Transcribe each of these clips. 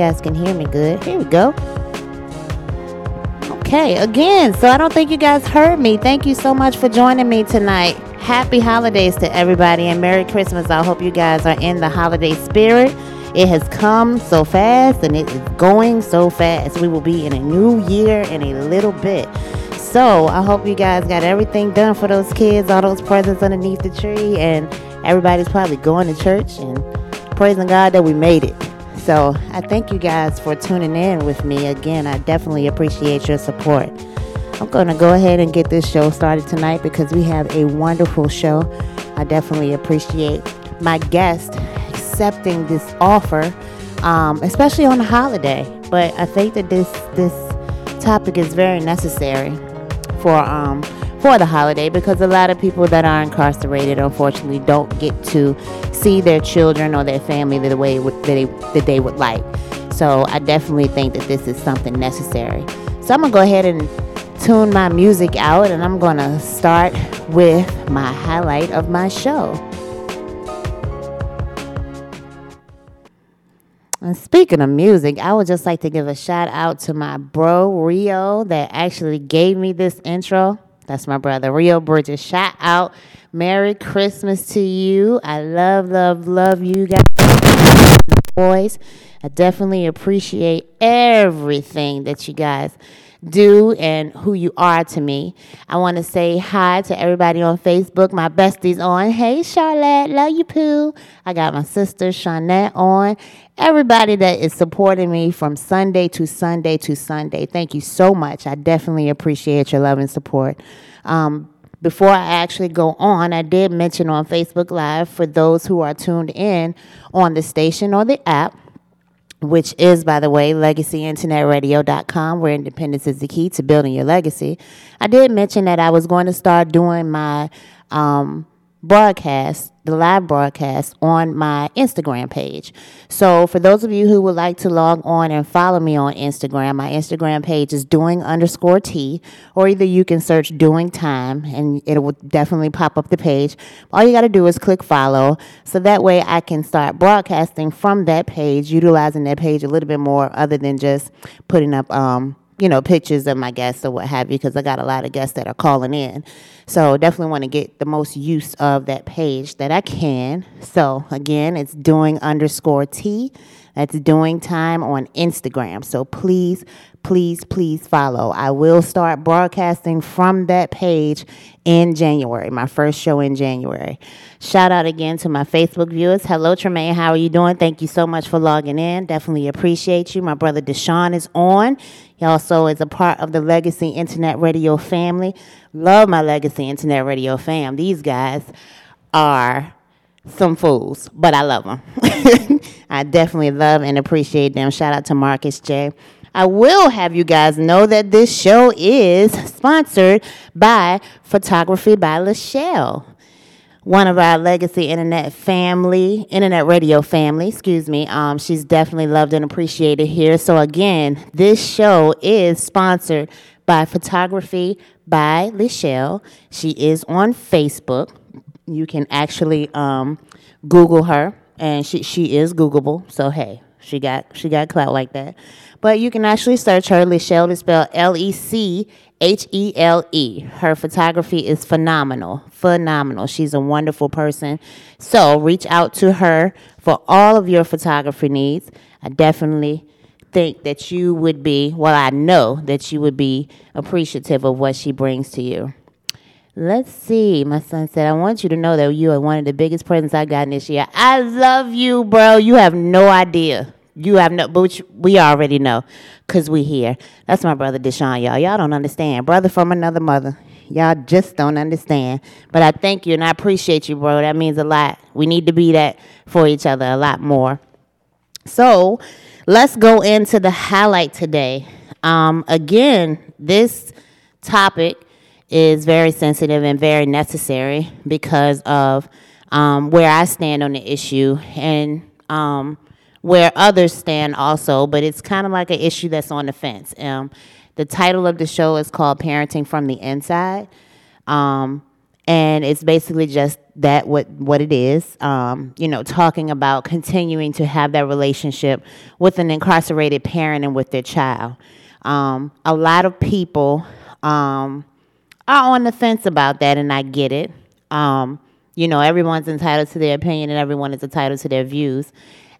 Guys can hear me good. Here we go. Okay, again, so I don't think you guys heard me. Thank you so much for joining me tonight. Happy holidays to everybody and Merry Christmas. I hope you guys are in the holiday spirit. It has come so fast and it is going so fast. We will be in a new year in a little bit. So I hope you guys got everything done for those kids, all those presents underneath the tree, and everybody's probably going to church and praising God that we made it. So I thank you guys for tuning in with me. Again, I definitely appreciate your support. I'm going to go ahead and get this show started tonight because we have a wonderful show. I definitely appreciate my guest accepting this offer, um, especially on a holiday. But I think that this this topic is very necessary for um, for the holiday because a lot of people that are incarcerated unfortunately don't get to see their children or their family the way that they, that they would like. So I definitely think that this is something necessary. So I'm gonna go ahead and tune my music out and I'm gonna start with my highlight of my show. And speaking of music, I would just like to give a shout out to my bro Rio that actually gave me this intro. That's my brother, Rio Bridges. Shout out. Merry Christmas to you. I love, love, love you guys. Boys, I definitely appreciate everything that you guys do and who you are to me. I want to say hi to everybody on Facebook. My besties on. Hey, Charlotte. Love you, Pooh. I got my sister, Shawnette, on. Everybody that is supporting me from Sunday to Sunday to Sunday. Thank you so much. I definitely appreciate your love and support. Um, before I actually go on, I did mention on Facebook Live for those who are tuned in on the station or the app, which is, by the way, legacyinternetradio.com, where independence is the key to building your legacy. I did mention that I was going to start doing my um, broadcast, the live broadcast on my Instagram page. So for those of you who would like to log on and follow me on Instagram, my Instagram page is doing underscore T, or either you can search doing time and it will definitely pop up the page. All you got to do is click follow. So that way I can start broadcasting from that page, utilizing that page a little bit more other than just putting up, um, you know, pictures of my guests or what have you, because I got a lot of guests that are calling in. So definitely want to get the most use of that page that I can. So again, it's doing underscore T. That's doing time on Instagram. So please, please, please follow. I will start broadcasting from that page in January, my first show in January. Shout out again to my Facebook viewers. Hello, Tremaine. How are you doing? Thank you so much for logging in. Definitely appreciate you. My brother Deshaun is on. He also is a part of the Legacy Internet Radio family. Love my Legacy Internet Radio fam. These guys are some fools, but I love them. I definitely love and appreciate them. Shout out to Marcus J. I will have you guys know that this show is sponsored by Photography by Lachelle, one of our legacy internet family, internet radio family, excuse me. Um, she's definitely loved and appreciated here. So, again, this show is sponsored by Photography by Lachelle. She is on Facebook. You can actually um, Google her, and she, she is Googleable. So, hey, she got she got clout like that. But you can actually search her. Lechelle is spelled L E C H E L E. Her photography is phenomenal. Phenomenal. She's a wonderful person. So reach out to her for all of your photography needs. I definitely think that you would be, well, I know that you would be appreciative of what she brings to you. Let's see. My son said, I want you to know that you are one of the biggest presents I've gotten this year. I love you, bro. You have no idea. You have no, but we already know because we here. That's my brother Deshaun, y'all. Y'all don't understand. Brother from another mother. Y'all just don't understand. But I thank you and I appreciate you, bro. That means a lot. We need to be that for each other a lot more. So let's go into the highlight today. Um, again, this topic is very sensitive and very necessary because of um, where I stand on the issue and um, where others stand also, but it's kind of like an issue that's on the fence. Um, the title of the show is called Parenting from the Inside. Um, and it's basically just that what what it is. Um, you know, talking about continuing to have that relationship with an incarcerated parent and with their child. Um, a lot of people are on the fence about that, and I get it. Um, you know, everyone's entitled to their opinion, and everyone is entitled to their views.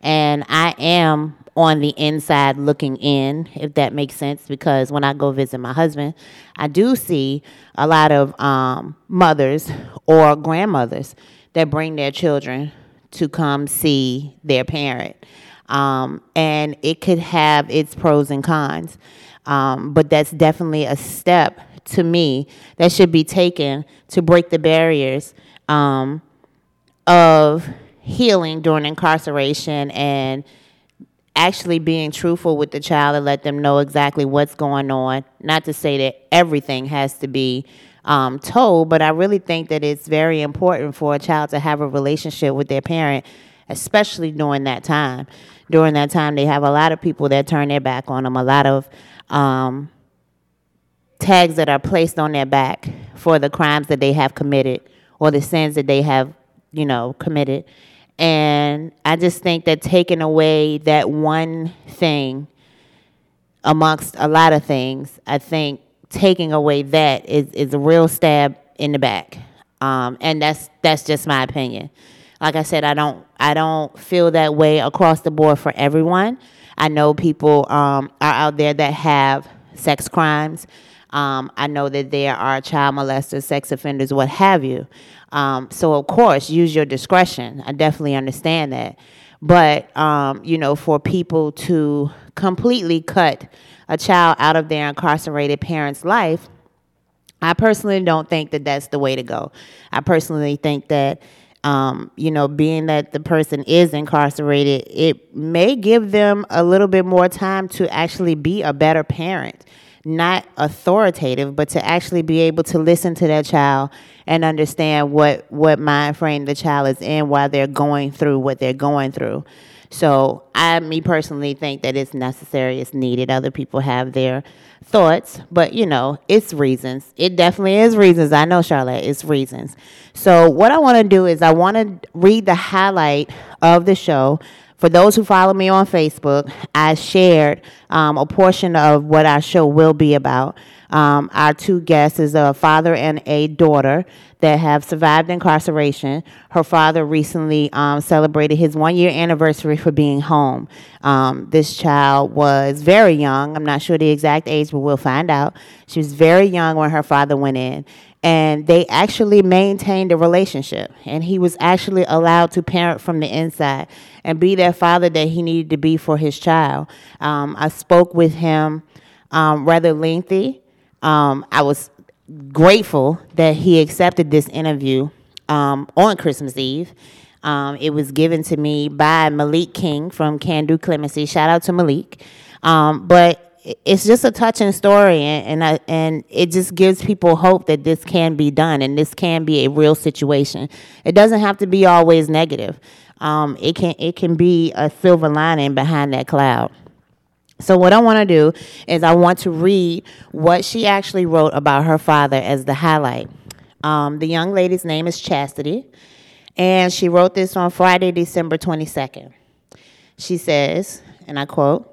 And I am on the inside looking in, if that makes sense, because when I go visit my husband, I do see a lot of um, mothers or grandmothers that bring their children to come see their parent. Um, and it could have its pros and cons. Um, but that's definitely a step to me that should be taken to break the barriers um, of healing during incarceration and actually being truthful with the child and let them know exactly what's going on. Not to say that everything has to be um, told, but I really think that it's very important for a child to have a relationship with their parent, especially during that time. During that time, they have a lot of people that turn their back on them, a lot of um, tags that are placed on their back for the crimes that they have committed or the sins that they have, you know, committed. And I just think that taking away that one thing amongst a lot of things, I think taking away that is, is a real stab in the back. Um, and that's that's just my opinion. Like I said, I don't I don't feel that way across the board for everyone. I know people um, are out there that have sex crimes. Um, I know that there are child molesters, sex offenders, what have you. Um, so, of course, use your discretion. I definitely understand that. But, um, you know, for people to completely cut a child out of their incarcerated parent's life, I personally don't think that that's the way to go. I personally think that, um, you know, being that the person is incarcerated, it may give them a little bit more time to actually be a better parent not authoritative, but to actually be able to listen to that child and understand what what mind frame the child is in while they're going through what they're going through. So I, me personally, think that it's necessary, it's needed. Other people have their thoughts, but you know, it's reasons. It definitely is reasons. I know, Charlotte, it's reasons. So what I want to do is I want to read the highlight of the show for those who follow me on Facebook, I shared um, a portion of what our show will be about. Um, our two guests is a father and a daughter that have survived incarceration. Her father recently um, celebrated his one year anniversary for being home. Um, this child was very young. I'm not sure the exact age, but we'll find out. She was very young when her father went in and they actually maintained a relationship. And he was actually allowed to parent from the inside and be that father that he needed to be for his child. Um, i spoke with him um, rather lengthy. Um, i was grateful that he accepted this interview um, on christmas eve. Um, it was given to me by malik king from can do clemency. Shout out to malik. Um, but it's just a touching story and and, I, and it just gives people hope that this can be done and this can be a real situation. It doesn't have to be always negative. Um, it can it can be a silver lining behind that cloud. So what i want to do is i want to read what she actually wrote about her father as the highlight. Um, the young lady's name is chastity and she wrote this on friday december 22nd she says and i quote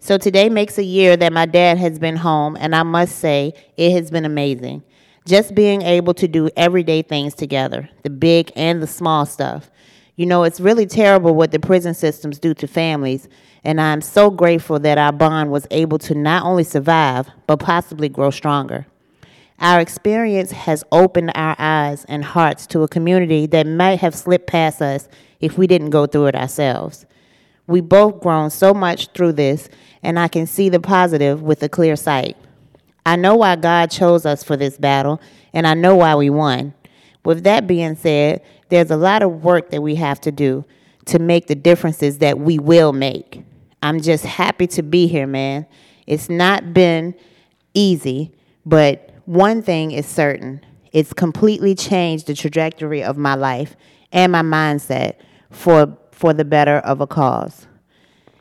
so today makes a year that my dad has been home, and I must say it has been amazing. Just being able to do everyday things together, the big and the small stuff. You know, it's really terrible what the prison systems do to families, and I'm so grateful that our bond was able to not only survive, but possibly grow stronger. Our experience has opened our eyes and hearts to a community that might have slipped past us if we didn't go through it ourselves. We both grown so much through this, and I can see the positive with a clear sight. I know why God chose us for this battle, and I know why we won. With that being said, there's a lot of work that we have to do to make the differences that we will make. I'm just happy to be here, man. It's not been easy, but one thing is certain it's completely changed the trajectory of my life and my mindset for, for the better of a cause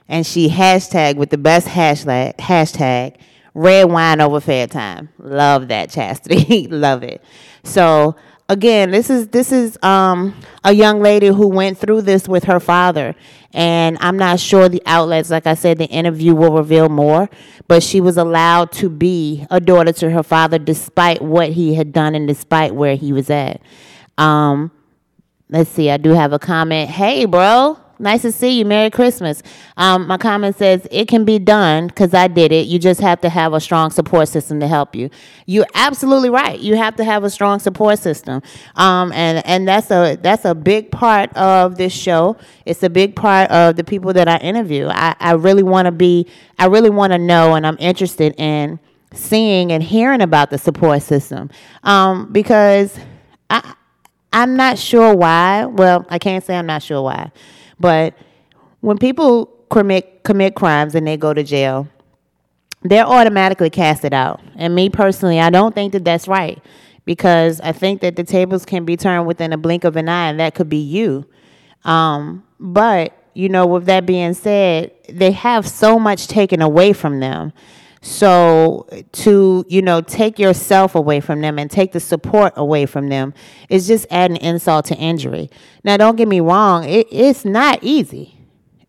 and she hashtag with the best hashtag hashtag red wine over fair time. Love that chastity. Love it. So again, this is this is um, a young lady who went through this with her father, and I'm not sure the outlets. Like I said, the interview will reveal more, but she was allowed to be a daughter to her father despite what he had done and despite where he was at. Um, let's see, I do have a comment. Hey, bro. Nice to see you. Merry Christmas. Um, my comment says it can be done because I did it. You just have to have a strong support system to help you. You're absolutely right. You have to have a strong support system, um, and and that's a that's a big part of this show. It's a big part of the people that I interview. I, I really want to be. I really want to know, and I'm interested in seeing and hearing about the support system um, because I I'm not sure why. Well, I can't say I'm not sure why. But when people commit commit crimes and they go to jail, they're automatically casted out. And me personally, I don't think that that's right because I think that the tables can be turned within a blink of an eye, and that could be you. Um, but you know, with that being said, they have so much taken away from them so to, you know, take yourself away from them and take the support away from them is just adding insult to injury. Now, don't get me wrong, it, it's not easy.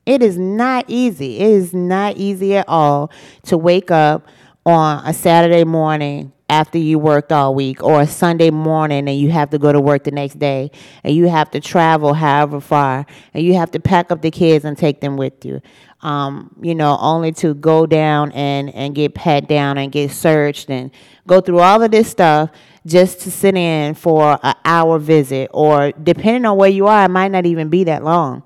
It is not easy. It is not easy at all to wake up on a Saturday morning after you worked all week or a Sunday morning and you have to go to work the next day and you have to travel however far and you have to pack up the kids and take them with you um, you know, only to go down and, and get pat down and get searched and go through all of this stuff just to sit in for an hour visit or depending on where you are, it might not even be that long.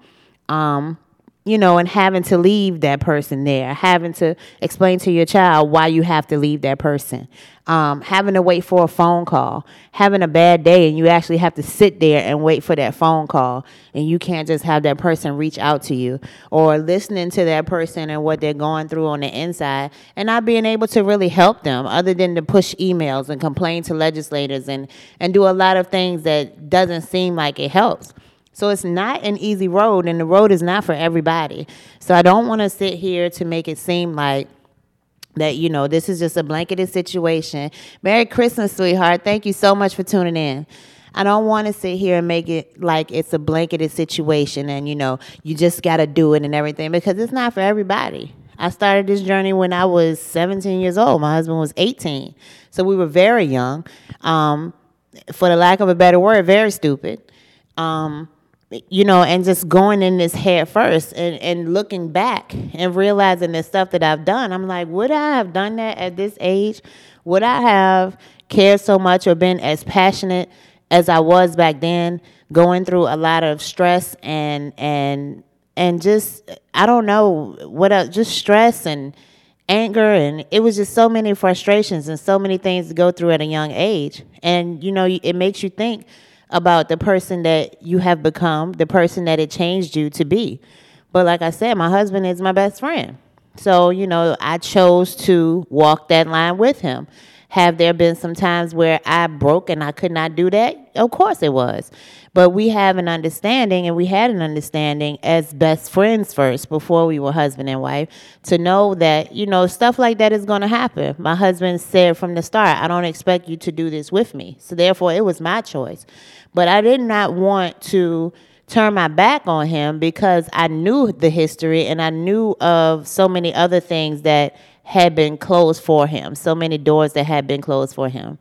Um, you know, and having to leave that person there, having to explain to your child why you have to leave that person, um, having to wait for a phone call, having a bad day, and you actually have to sit there and wait for that phone call, and you can't just have that person reach out to you, or listening to that person and what they're going through on the inside, and not being able to really help them, other than to push emails and complain to legislators and and do a lot of things that doesn't seem like it helps. So it's not an easy road, and the road is not for everybody. So I don't want to sit here to make it seem like that you know this is just a blanketed situation. Merry Christmas, sweetheart. Thank you so much for tuning in. I don't want to sit here and make it like it's a blanketed situation and you know you just got to do it and everything because it's not for everybody. I started this journey when I was 17 years old. My husband was 18, so we were very young. Um, for the lack of a better word, very stupid. Um, you know, and just going in this head first and, and looking back and realizing the stuff that I've done, I'm like, would I have done that at this age? Would I have cared so much or been as passionate as I was back then, going through a lot of stress and and and just I don't know what else, just stress and anger and it was just so many frustrations and so many things to go through at a young age. And you know, it makes you think about the person that you have become, the person that it changed you to be. But like I said, my husband is my best friend. So, you know, I chose to walk that line with him. Have there been some times where I broke and I could not do that? Of course it was. But we have an understanding, and we had an understanding as best friends first before we were husband and wife to know that, you know, stuff like that is going to happen. My husband said from the start, I don't expect you to do this with me. So therefore, it was my choice. But I did not want to turn my back on him because I knew the history and I knew of so many other things that had been closed for him, so many doors that had been closed for him.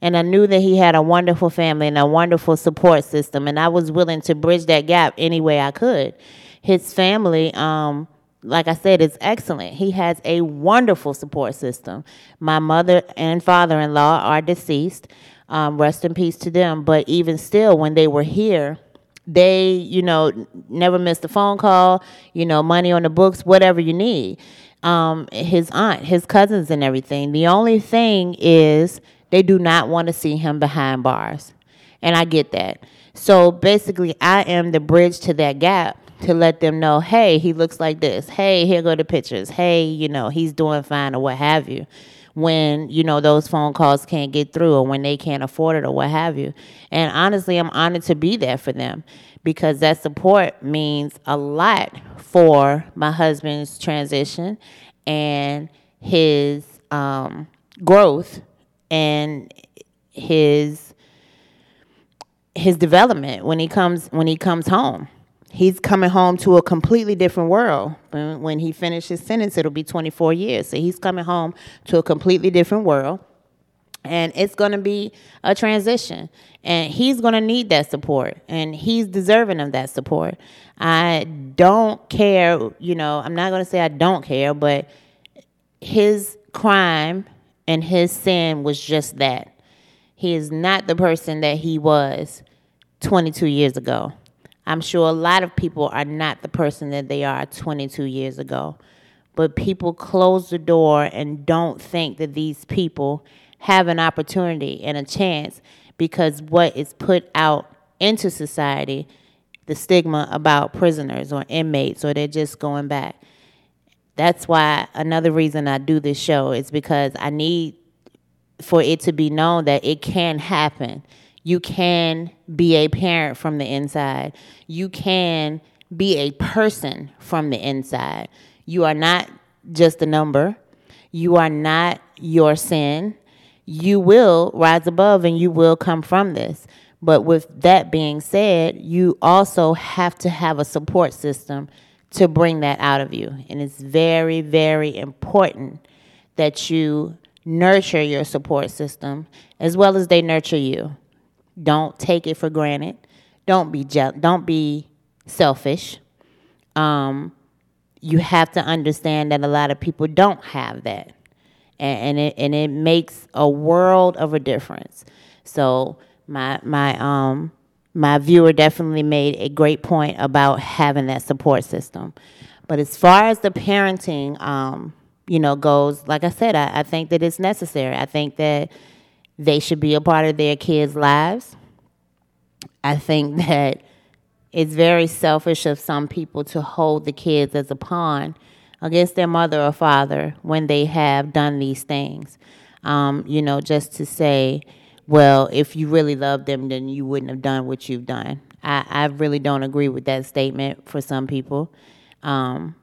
And I knew that he had a wonderful family and a wonderful support system, and I was willing to bridge that gap any way I could. His family, um, like I said, is excellent. He has a wonderful support system. My mother and father in law are deceased. Um, rest in peace to them. But even still, when they were here, they, you know, never missed a phone call, you know, money on the books, whatever you need. Um, his aunt, his cousins, and everything. The only thing is they do not want to see him behind bars. And I get that. So basically, I am the bridge to that gap to let them know, hey, he looks like this. Hey, here go the pictures. Hey, you know, he's doing fine or what have you when you know those phone calls can't get through or when they can't afford it or what have you and honestly i'm honored to be there for them because that support means a lot for my husband's transition and his um, growth and his his development when he comes when he comes home. He's coming home to a completely different world. When he finishes his sentence, it'll be 24 years. So he's coming home to a completely different world. And it's going to be a transition. And he's going to need that support. And he's deserving of that support. I don't care, you know, I'm not going to say I don't care, but his crime and his sin was just that. He is not the person that he was 22 years ago. I'm sure a lot of people are not the person that they are 22 years ago. But people close the door and don't think that these people have an opportunity and a chance because what is put out into society, the stigma about prisoners or inmates, or they're just going back. That's why another reason I do this show is because I need for it to be known that it can happen. You can be a parent from the inside. You can be a person from the inside. You are not just a number. You are not your sin. You will rise above and you will come from this. But with that being said, you also have to have a support system to bring that out of you. And it's very, very important that you nurture your support system as well as they nurture you. Don't take it for granted. Don't be je- don't be selfish. Um, you have to understand that a lot of people don't have that, and, and it and it makes a world of a difference. So my my um my viewer definitely made a great point about having that support system. But as far as the parenting, um, you know, goes, like I said, I, I think that it's necessary. I think that they should be a part of their kids' lives. I think that it's very selfish of some people to hold the kids as a pawn against their mother or father when they have done these things. Um, you know, just to say, well, if you really love them, then you wouldn't have done what you've done. I, I really don't agree with that statement for some people. Um,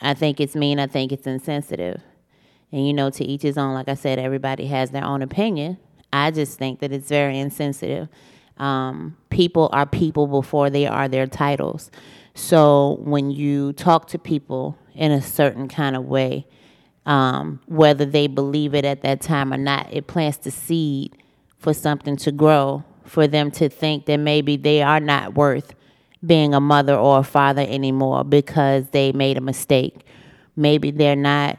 I think it's mean. I think it's insensitive. And you know, to each his own. Like I said, everybody has their own opinion. I just think that it's very insensitive. Um, people are people before they are their titles. So when you talk to people in a certain kind of way, um, whether they believe it at that time or not, it plants the seed for something to grow, for them to think that maybe they are not worth being a mother or a father anymore because they made a mistake. Maybe they're not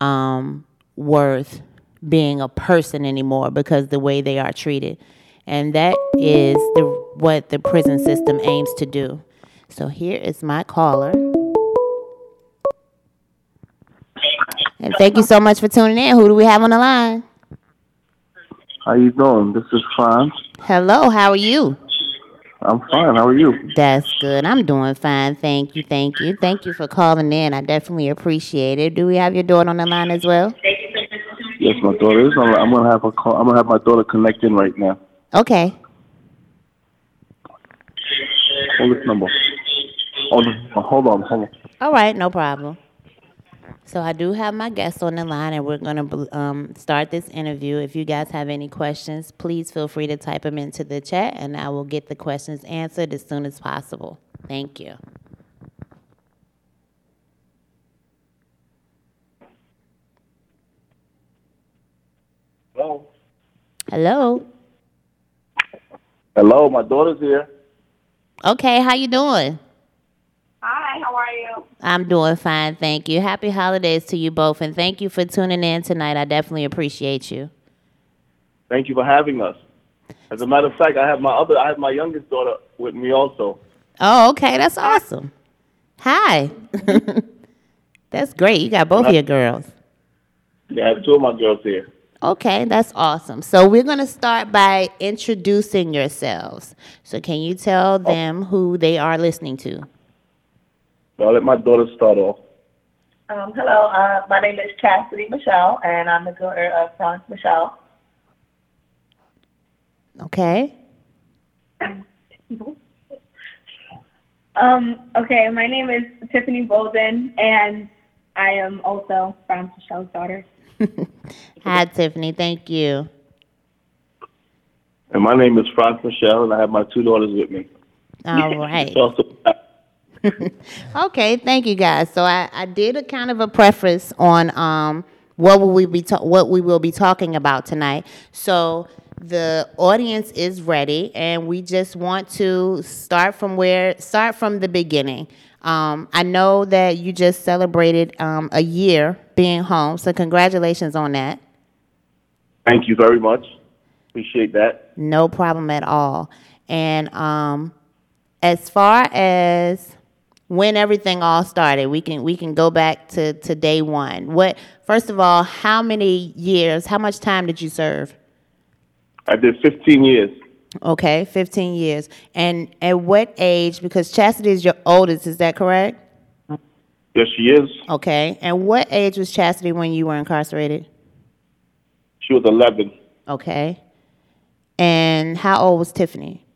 um, worth being a person anymore because the way they are treated. And that is the, what the prison system aims to do. So here is my caller. And thank you so much for tuning in. Who do we have on the line? How you doing? This is Franz. Hello, how are you? I'm fine. How are you? That's good. I'm doing fine. Thank you. Thank you. Thank you for calling in. I definitely appreciate it. Do we have your daughter on the line as well? Yes, my daughter is. I'm gonna have a call. I'm gonna have my daughter connect in right now. Okay. Hold this number. Hold, hold on. Hold on. All right. No problem. So I do have my guest on the line, and we're going to um, start this interview. If you guys have any questions, please feel free to type them into the chat, and I will get the questions answered as soon as possible. Thank you. Hello. Hello. Hello. My daughter's here. Okay. How you doing? Hi, how are you? I'm doing fine, thank you. Happy holidays to you both, and thank you for tuning in tonight. I definitely appreciate you. Thank you for having us. As a matter of fact, I have my other, I have my youngest daughter with me also. Oh, okay, that's awesome. Hi. that's great. You got both of your girls. Yeah, I have two of my girls here. Okay, that's awesome. So we're going to start by introducing yourselves. So can you tell oh. them who they are listening to? I'll let my daughter start off. Um, hello, uh, my name is Chastity Michelle, and I'm the daughter of Franz Michelle. Okay. Um, okay, my name is Tiffany Bolden, and I am also Franz Michelle's daughter. Hi, Tiffany. Thank you. And my name is Franz Michelle, and I have my two daughters with me. All right. Okay, thank you guys. So I, I did a kind of a preface on um what will we be ta- what we will be talking about tonight. So the audience is ready, and we just want to start from where start from the beginning. Um, I know that you just celebrated um, a year being home, so congratulations on that. thank you very much. Appreciate that. No problem at all. And um, as far as when everything all started, we can we can go back to, to day one. What first of all, how many years, how much time did you serve? I did 15 years. Okay, fifteen years. And at what age? Because Chastity is your oldest, is that correct? Yes, she is. Okay. And what age was Chastity when you were incarcerated? She was 11. Okay. And how old was Tiffany?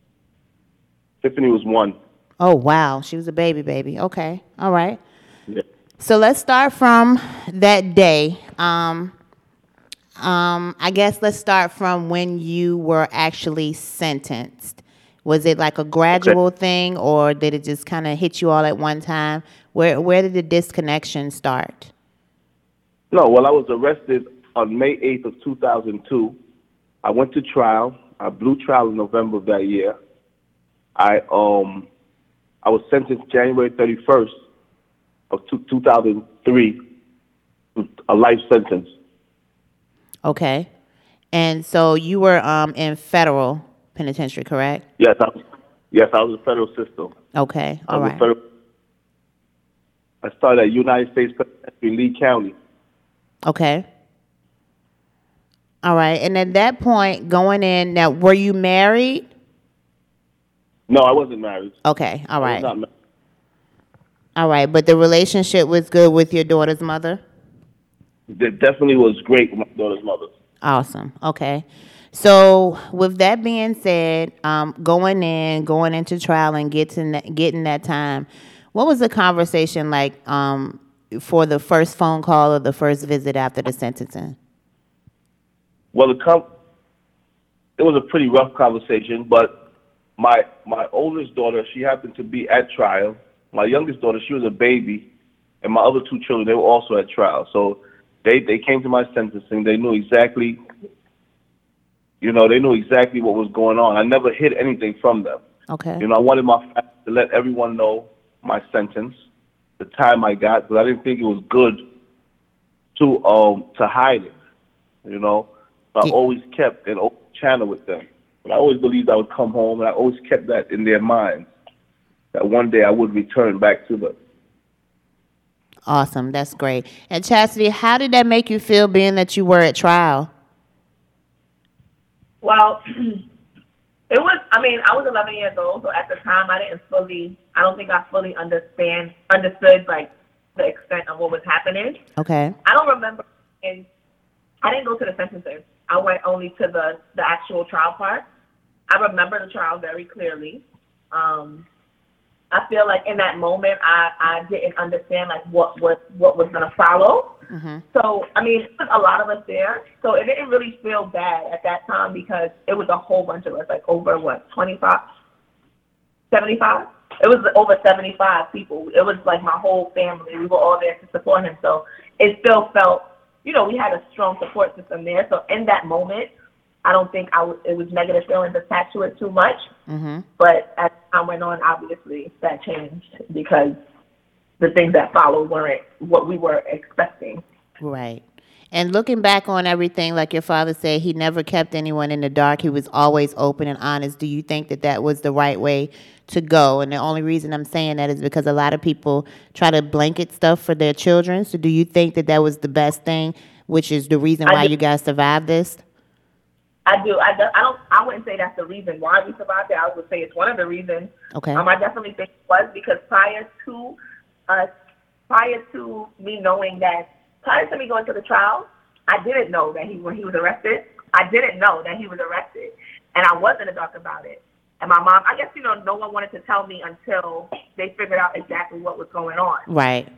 Tiffany was one. Oh wow, she was a baby baby. Okay. All right. Yeah. So let's start from that day. Um, um, I guess let's start from when you were actually sentenced. Was it like a gradual thing, or did it just kind of hit you all at one time? Where where did the disconnection start? No, well, I was arrested on May 8th of 2002. I went to trial. I blew trial in November of that year. I um I was sentenced January 31st of two, 2003 to a life sentence. Okay, and so you were um, in federal penitentiary, correct? Yes, I was, yes, I was a federal system. Okay, I all right. federal, I started at United States Penitentiary in Lee County. Okay. All right, and at that point, going in now, were you married? No, I wasn't married. Okay, all right. Not all right, but the relationship was good with your daughter's mother? It definitely was great with my daughter's mother. Awesome. Okay. So, with that being said, um, going in, going into trial and getting that, getting that time, what was the conversation like um, for the first phone call or the first visit after the sentencing? Well, the com- it was a pretty rough conversation, but my my oldest daughter, she happened to be at trial. My youngest daughter, she was a baby, and my other two children, they were also at trial. So they they came to my sentencing. They knew exactly, you know, they knew exactly what was going on. I never hid anything from them. Okay. You know, I wanted my family to let everyone know my sentence, the time I got, but I didn't think it was good to um to hide it. You know, I always kept an open channel with them. But I always believed I would come home, and I always kept that in their minds that one day I would return back to them. Awesome. That's great. And Chastity, how did that make you feel being that you were at trial? Well, it was. I mean, I was 11 years old, so at the time, I didn't fully. I don't think I fully understand understood like the extent of what was happening. Okay. I don't remember. And I didn't go to the sentencing. I went only to the the actual trial part. I remember the trial very clearly. Um, I feel like in that moment, I I didn't understand like what was what was gonna follow. Mm-hmm. So, I mean, there was a lot of us there. So it didn't really feel bad at that time because it was a whole bunch of us, like over what, 25, 75? It was over 75 people. It was like my whole family. We were all there to support him. So it still felt, you know, we had a strong support system there. So in that moment, I don't think I was, it was negative feelings attached to it too much. Mm-hmm. But as time went on, obviously that changed because the things that followed weren't what we were expecting. Right. And looking back on everything, like your father said, he never kept anyone in the dark. He was always open and honest. Do you think that that was the right way to go? And the only reason I'm saying that is because a lot of people try to blanket stuff for their children. So do you think that that was the best thing, which is the reason why you guys survived this? I do. I, do, I don't. I wouldn't say that's the reason why we survived it. I would say it's one of the reasons. Okay. Um, I definitely think it was because prior to us, prior to me knowing that, prior to me going to the trial, I didn't know that he when he was arrested. I didn't know that he was arrested, and I was in the dark about it. And my mom, I guess you know, no one wanted to tell me until they figured out exactly what was going on. Right.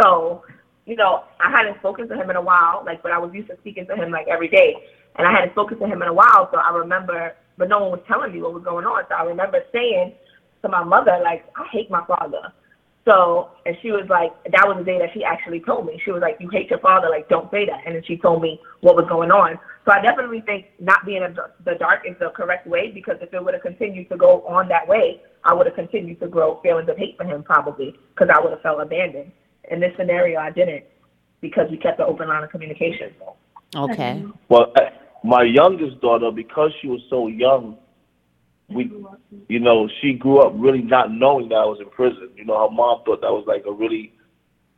So, you know, I hadn't spoken to him in a while, like, but I was used to speaking to him like every day. And I hadn't spoken to him in a while, so I remember, but no one was telling me what was going on. So I remember saying to my mother, like, I hate my father. So, and she was like, that was the day that she actually told me. She was like, you hate your father, like, don't say that. And then she told me what was going on. So I definitely think not being in the dark is the correct way because if it would have continued to go on that way, I would have continued to grow feelings of hate for him probably because I would have felt abandoned. In this scenario, I didn't because we kept an open line of communication. Okay. Mm-hmm. Well, my youngest daughter, because she was so young, we, you know, she grew up really not knowing that I was in prison. You know, her mom thought that was like a really,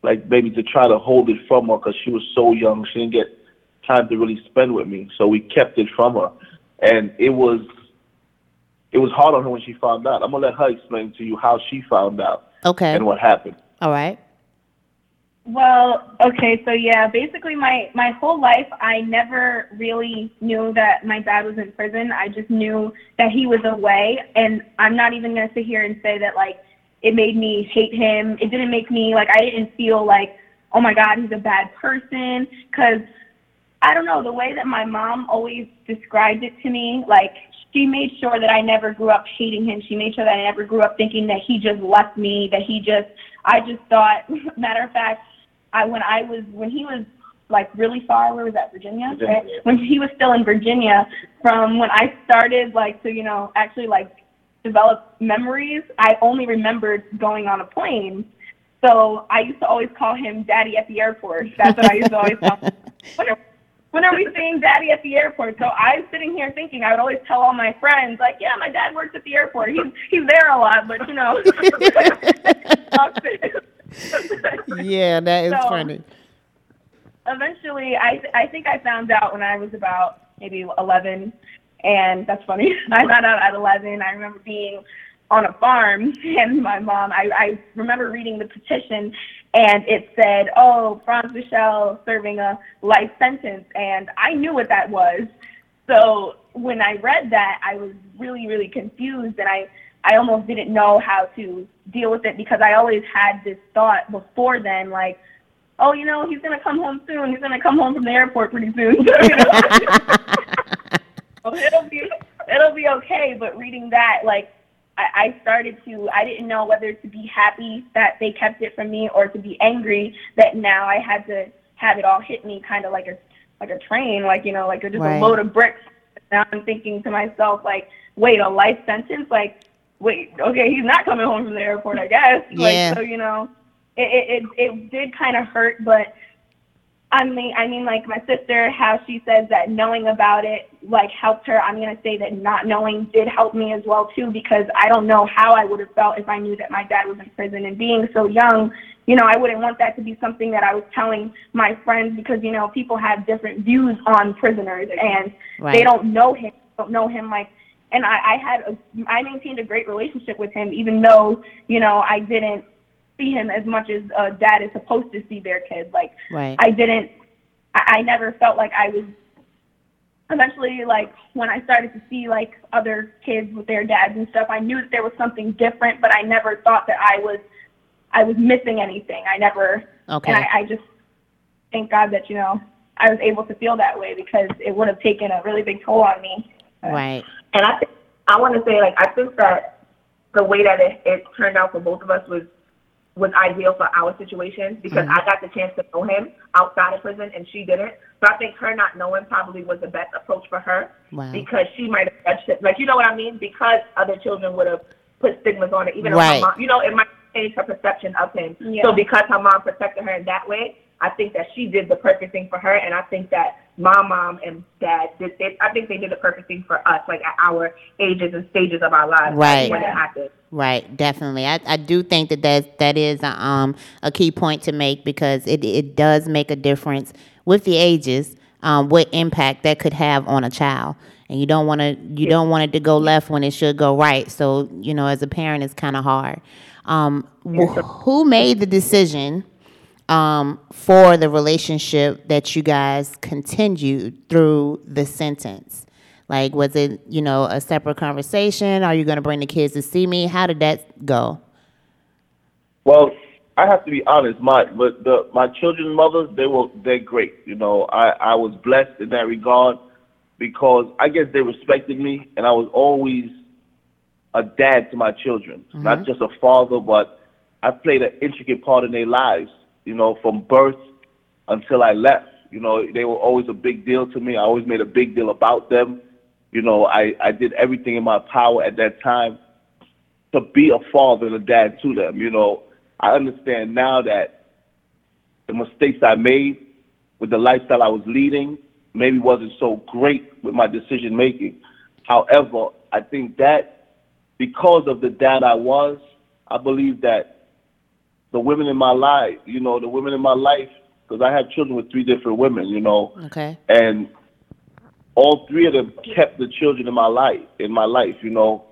like maybe to try to hold it from her because she was so young. She didn't get time to really spend with me, so we kept it from her, and it was, it was hard on her when she found out. I'm gonna let her explain to you how she found out Okay. and what happened. All right. Well, okay, so yeah, basically my my whole life I never really knew that my dad was in prison. I just knew that he was away, and I'm not even gonna sit here and say that like it made me hate him. It didn't make me like I didn't feel like oh my god he's a bad person because I don't know the way that my mom always described it to me like she made sure that I never grew up hating him. She made sure that I never grew up thinking that he just left me, that he just I just thought matter of fact I when I was when he was like really far, where was that, Virginia? Virginia. Right? When he was still in Virginia, from when I started like to you know actually like develop memories, I only remembered going on a plane. So I used to always call him Daddy at the airport. That's what I used to always call. Him. When are, when are we seeing Daddy at the airport? So I'm sitting here thinking I would always tell all my friends like, yeah, my dad works at the airport. He's he's there a lot, but you know. yeah, that is So- funny. eventually I I think I found out when I was about maybe 11 and that's funny. I found out at 11. I remember being on a farm and my mom I I remember reading the petition and it said, "Oh, Franz Michel serving a life sentence." And I knew what that was. So when I read that, I was really really confused and I I almost didn't know how to deal with it because I always had this thought before then like oh, you know, he's gonna come home soon. He's gonna come home from the airport pretty soon. So, you know, it'll be it'll be okay. But reading that, like, I, I started to I didn't know whether to be happy that they kept it from me or to be angry that now I had to have it all hit me, kind of like a like a train, like you know, like just Right. a load of bricks. Now I'm thinking to myself, like, wait, a life sentence? Like, wait, okay, he's not coming home from the airport, I guess. Yeah. Like, so you know it it it, it did kind of hurt, but I mean, I mean, like my sister, how she says that knowing about it like helped her. I'm gonna say that not knowing did help me as well too, because I don't know how I would have felt if I knew that my dad was in prison. And being so young, you know, I wouldn't want that to be something that I was telling my friends because you know people have different views on prisoners and they don't know him, don't know him like. And I, I had a, I maintained a great relationship with him, even though you know I didn't see him as much as a dad is supposed to see their kid. Like Right. I didn't, I, I never felt like I was. Eventually, like when I started to see like other kids with their dads and stuff, I knew that there was something different, but I never thought that I was, I was missing anything. I never, Okay. and I, I just thank God that you know I was able to feel that way because it would have taken a really big toll on me. Right. And I think I want to say like I think that the way that it, it turned out for both of us was was ideal for our situation because mm-hmm. I got the chance to know him outside of prison and she didn't. So I think her not knowing probably was the best approach for her Wow. because she might have judged it. Like you know what I mean? Because other children would have put stigmas on it, even Right. her mom, you know, it might change her perception of him. Yeah. So because her mom protected her in that way, I think that she did the perfect thing for her, and I think that my mom and dad did. It, I think they did the perfect thing for us, like at our ages and stages of our lives, Right. when it happened. Right, definitely. I, I do think that that, that is a, um, a key point to make because it, it does make a difference with the ages, um, what impact that could have on a child. And you don't want to you don't want it to go left when it should go right. So you know, as a parent, it's kind of hard. Um, wh- who made the decision um, for the relationship that you guys continued through the sentence? Like, was it, you know, a separate conversation? Are you going to bring the kids to see me? How did that go? Well, I have to be honest. My but the my children's mothers, they were they're great. You know, I I was blessed in that regard. because I guess they respected me, and I was always a dad to my children, not just a father, but I played an intricate part in their lives. You know, from birth until I left. You know, they were always a big deal to me. I always made a big deal about them. You know, I, I did everything in my power at that time to be a father and a dad to them. You know, I understand now that the mistakes I made with the lifestyle I was leading maybe wasn't so great with my decision making. However, I think that because of the dad I was, I believe that the women in my life, you know, the women in my life, because I have children with three different women, you know, Okay. and all three of them kept the children in my life in my life you know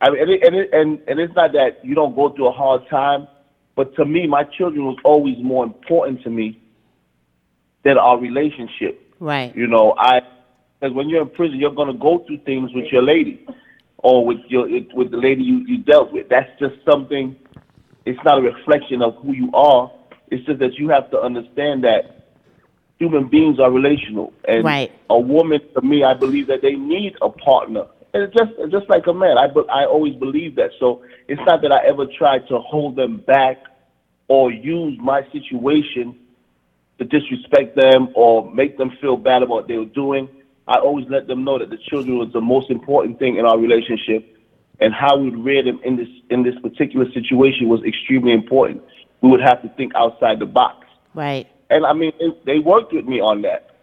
i mean and it, and, it, and and it's not that you don't go through a hard time but to me my children was always more important to me than our relationship Right. you know i because when you're in prison you're going to go through things with your lady or with your with the lady you, you dealt with that's just something it's not a reflection of who you are it's just that you have to understand that human beings are relational, and Right. a woman, to me, I believe that they need a partner, and it's just just like a man. I I always believe that. So it's not that I ever tried to hold them back or use my situation to disrespect them or make them feel bad about what they were doing. I always let them know that the children was the most important thing in our relationship, and how we rear them in this in this particular situation was extremely important. We would have to think outside the box Right. and I mean, they, they worked with me on that.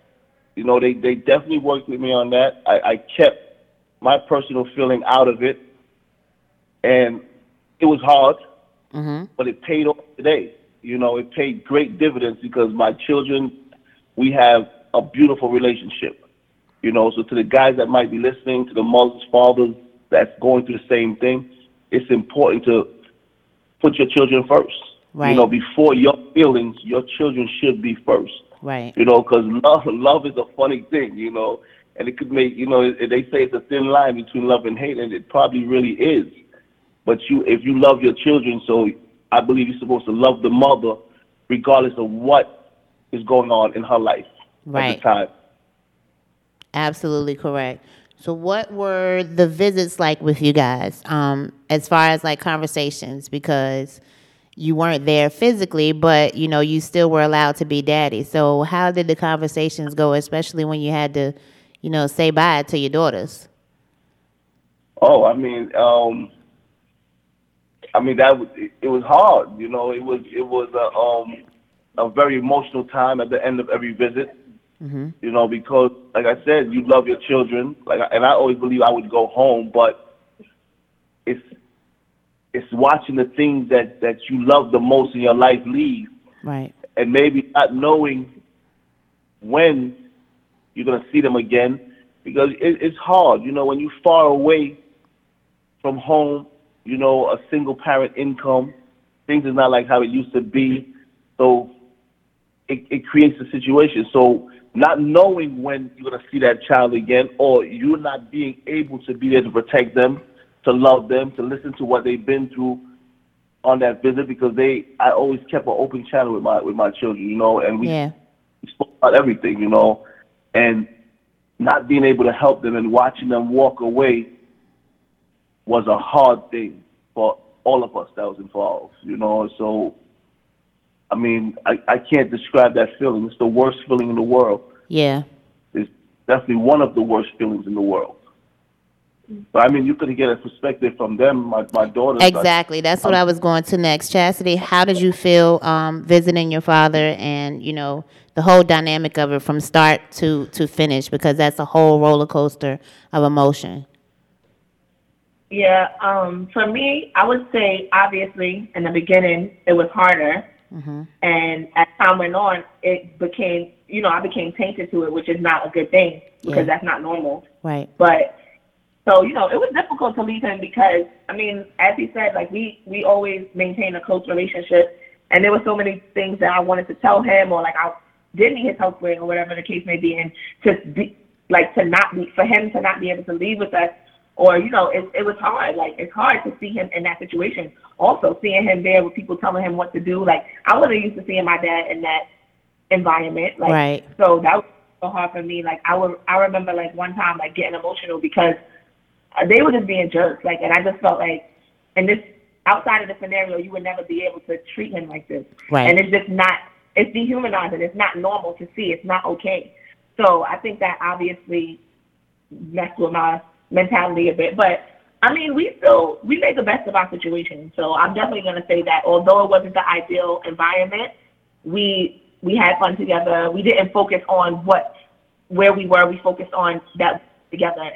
You know, they they definitely worked with me on that. I, I kept my personal feeling out of it, and it was hard, Mm-hmm. but it paid off today. You know, it paid great dividends because my children, we have a beautiful relationship. You know, so to the guys that might be listening, to the mothers, fathers that's going through the same thing, it's important to put your children first. Right. You know, before your feelings, your children should be first. Right. You know, because love, love is a funny thing. You know, and it could make you know they say it's a thin line between love and hate, and it probably really is. But you, if you love your children, so I believe you're supposed to love the mother, regardless of what is going on in her life at the time. Absolutely correct. So, what were the visits like with you guys, um, as far as like conversations? Because you weren't there physically, but you know you still were allowed to be daddy. So, how did the conversations go, especially when you had to, you know, say bye to your daughters? Oh, I mean, um, I mean that was it, was hard. You know, it was it was a um a very emotional time at the end of every visit. Mm-hmm. You know, because like I said, you love your children. Like, and I always believe I would go home, but it's it's watching the things that that you love the most in your life leave, Right. and maybe not knowing when you're gonna see them again, because it, it's hard. You know, when you're far away from home, you know, a single parent income, things is not like how it used to be. So it, it creates a situation. So not knowing when you're gonna see that child again, or you're not being able to be there to protect them, to love them, to listen to what they've been through on that visit, because they, I always kept an open channel with my with my children, you know, and we Yeah. we spoke about everything, you know, and not being able to help them and watching them walk away was a hard thing for all of us that was involved, you know. So, I mean, I, I can't describe that feeling. It's the worst feeling in the world. Yeah. It's definitely one of the worst feelings in the world. But I mean, you could get a perspective from them, my my daughters. Exactly. That's what I was going to next. Chastity, how did you feel um, visiting your father and, you know, the whole dynamic of it from start to, to finish? Because that's a whole roller coaster of emotion. Yeah, um, for me, I would say obviously in the beginning it was harder, Mm-hmm. and as time went on, it became you know I became tainted to it, which is not a good thing because Yeah. that's not normal. Right. But so you know it was difficult to leave him because I mean as he said like we we always maintain a close relationship, and there were so many things that I wanted to tell him or like I didn't need his help with or whatever the case may be, and to be like to not be for him to not be able to leave with us or you know, it, it was hard. Like it's hard to see him in that situation. Also, seeing him there with people telling him what to do. Like I wasn't used to seeing my dad in that environment. Like Right. so that was so hard for me. Like I would, I remember like one time like getting emotional because uh, they were just being jerks. Like, and I just felt like, and this outside of the scenario, you would never be able to treat him like this. Right. And it's just not. It's dehumanizing. It's not normal to see. It's not okay. So I think that obviously messed with my mentality a bit, but. I mean, we still we made the best of our situation. So I'm definitely going to say that although it wasn't the ideal environment, we we had fun together. We didn't focus on what where we were. We focused on that together.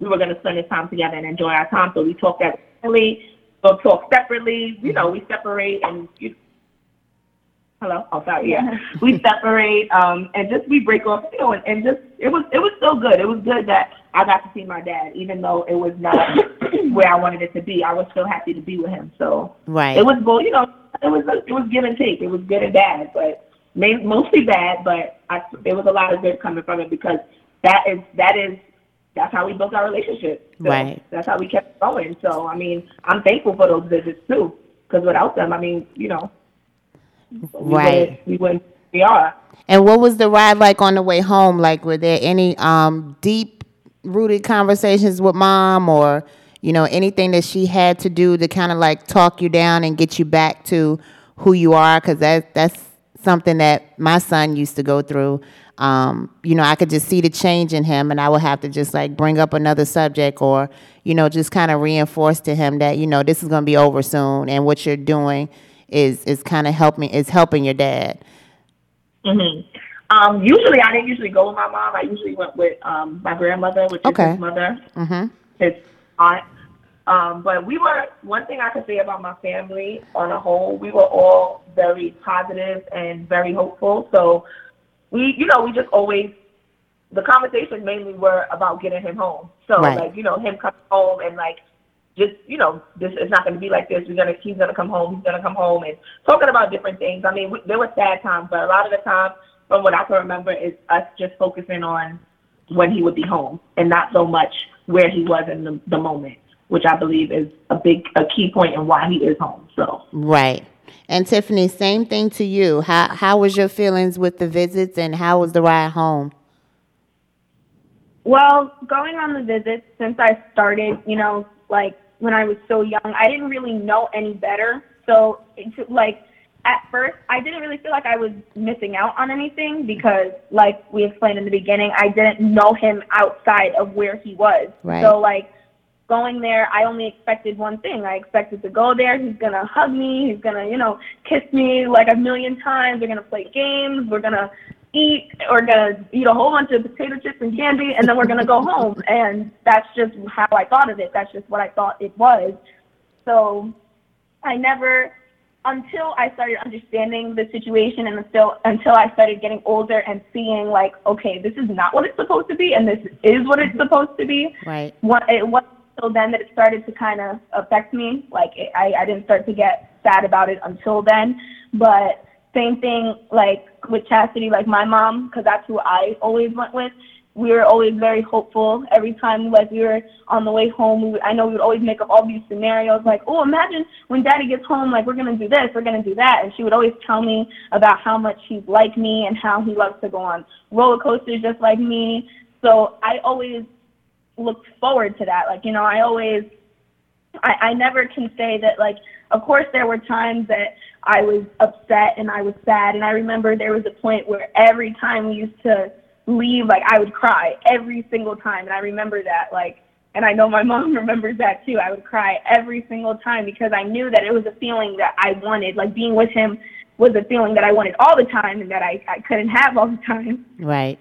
We were going to spend this time together and enjoy our time. So we talked that separately. We'll talk separately. You know, we separate and you, hello. Oh, sorry. Yeah, we separate um, and just we break off. You know, and, and just it was it was so good. It was good that I got to see my dad, even though it was not where I wanted it to be. I was so happy to be with him. So Right. it was both. You know, it was it was give and take. It was good and bad, but main, mostly bad. But I, there was a lot of good coming from it because that is that is that's how we built our relationship. So Right. That's how we kept going. So I mean, I'm thankful for those visits too, because without them, I mean, you know, we Right. wouldn't, we wouldn't we are. And what was the ride like on the way home? Like, were there any um, deep rooted conversations with mom or, you know, anything that she had to do to kind of like talk you down and get you back to who you are? Because that, that's something that my son used to go through. Um, you know, I could just see the change in him, and I would have to just like bring up another subject or, you know, just kind of reinforce to him that, you know, this is going to be over soon and what you're doing is, is kind of helping, is helping your dad. hmm Um, usually, I didn't usually go with my mom. I usually went with um, my grandmother, which is Okay. his mother, Mm-hmm. his aunt. Um, but we were one thing I can say about my family on a whole, we were all very positive and very hopeful. So we, you know, we just always the conversations mainly were about getting him home. So Right. like you know him coming home and like just you know this is not going to be like this. We're gonna he's gonna come home. He's gonna come home and talking about different things. I mean we, there were sad times, but a lot of the time from what I can remember is us just focusing on when he would be home and not so much where he was in the, the moment, which I believe is a big a key point in why he is home. So Right. And Tiffany, same thing to you. How how was your feelings with the visits and how was the ride home? Well, going on the visits since I started, you know, like when I was so young, I didn't really know any better. So, it's like at first, I didn't really feel like I was missing out on anything because, like we explained in the beginning, I didn't know him outside of where he was. Right. So, like going there, I only expected one thing. I expected to go there. He's gonna hug me. He's gonna, you know, kiss me like a million times. We're gonna play games. We're gonna eat. We're gonna eat a whole bunch of potato chips and candy, and then we're gonna go home. And that's just how I thought of it. That's just what I thought it was. So I never, until I started understanding the situation, and until until I started getting older and seeing like, okay, this is not what it's supposed to be, and this is what it's supposed to be Right. what it wasn't until then that it started to kind of affect me. Like it, I, I didn't start to get sad about it until then. But same thing like with Chastity, like my mom, because that's who I always went with. We were always very hopeful. Every time like we were on the way home, we would, I know we would always make up all these scenarios like, oh, imagine when Daddy gets home, like we're gonna do this, we're gonna do that, and she would always tell me about how much he's like me and how he loves to go on roller coasters just like me. So I always looked forward to that. Like, you know, I always, I, I never can say that, like, of course, there were times that I was upset and I was sad. And I remember there was a point where every time we used to leave, like, I would cry every single time. And I remember that, like, and I know my mom remembers that too. I would cry every single time because I knew that it was a feeling that I wanted. Like, being with him was a feeling that I wanted all the time and that I, I couldn't have all the time. Right.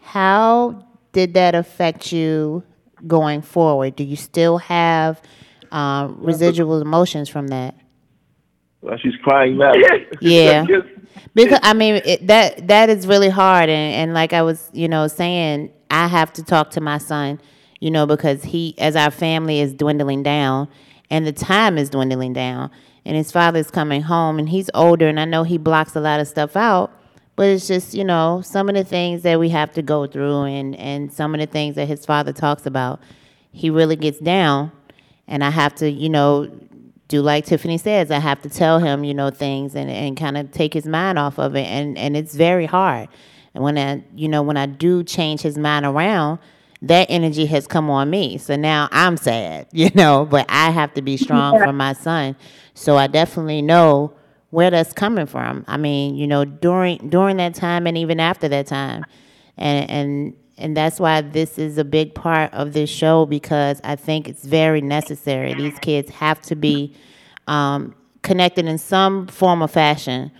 How did that affect you going forward? Do you still have um, residual emotions from that? Well, she's crying now. Yeah. Because I mean it, that that is really hard, and, and like I was, you know, saying, I have to talk to my son, you know, because he, as our family is dwindling down, and the time is dwindling down, and his father's coming home, and he's older, and I know he blocks a lot of stuff out, but it's just, you know, some of the things that we have to go through, and and some of the things that his father talks about, he really gets down, and I have to, you know, do like Tiffany says, I have to tell him, you know, things and, and kind of take his mind off of it. And, and it's very hard. And when I, you know, when I do change his mind around, that energy has come on me. So now I'm sad, you know, but I have to be strong for my son. So I definitely know where that's coming from. I mean, you know, during during that time and even after that time. And and and that's why this is a big part of this show because I think it's very necessary. These kids have to be um, connected in some form or fashion,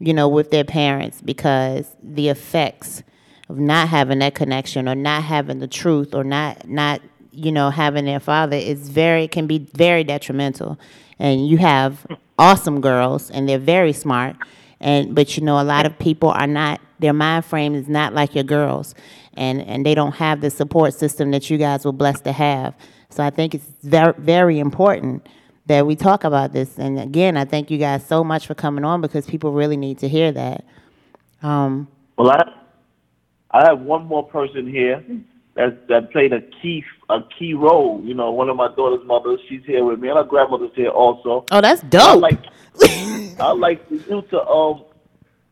you know, with their parents because the effects of not having that connection or not having the truth or not not you know having their father is very can be very detrimental. And you have awesome girls and they're very smart and but you know a lot of people are not their mind frame is not like your girls and and they don't have the support system that you guys were blessed to have. So i think it's very very important that we talk about this. And again i thank you guys so much for coming on because people really need to hear that. Um, well i i have one more person here that that played a key a key role. You know one of my daughter's mothers she's here with me and her grandmother's here also. Oh that's I dope. like I like for you to um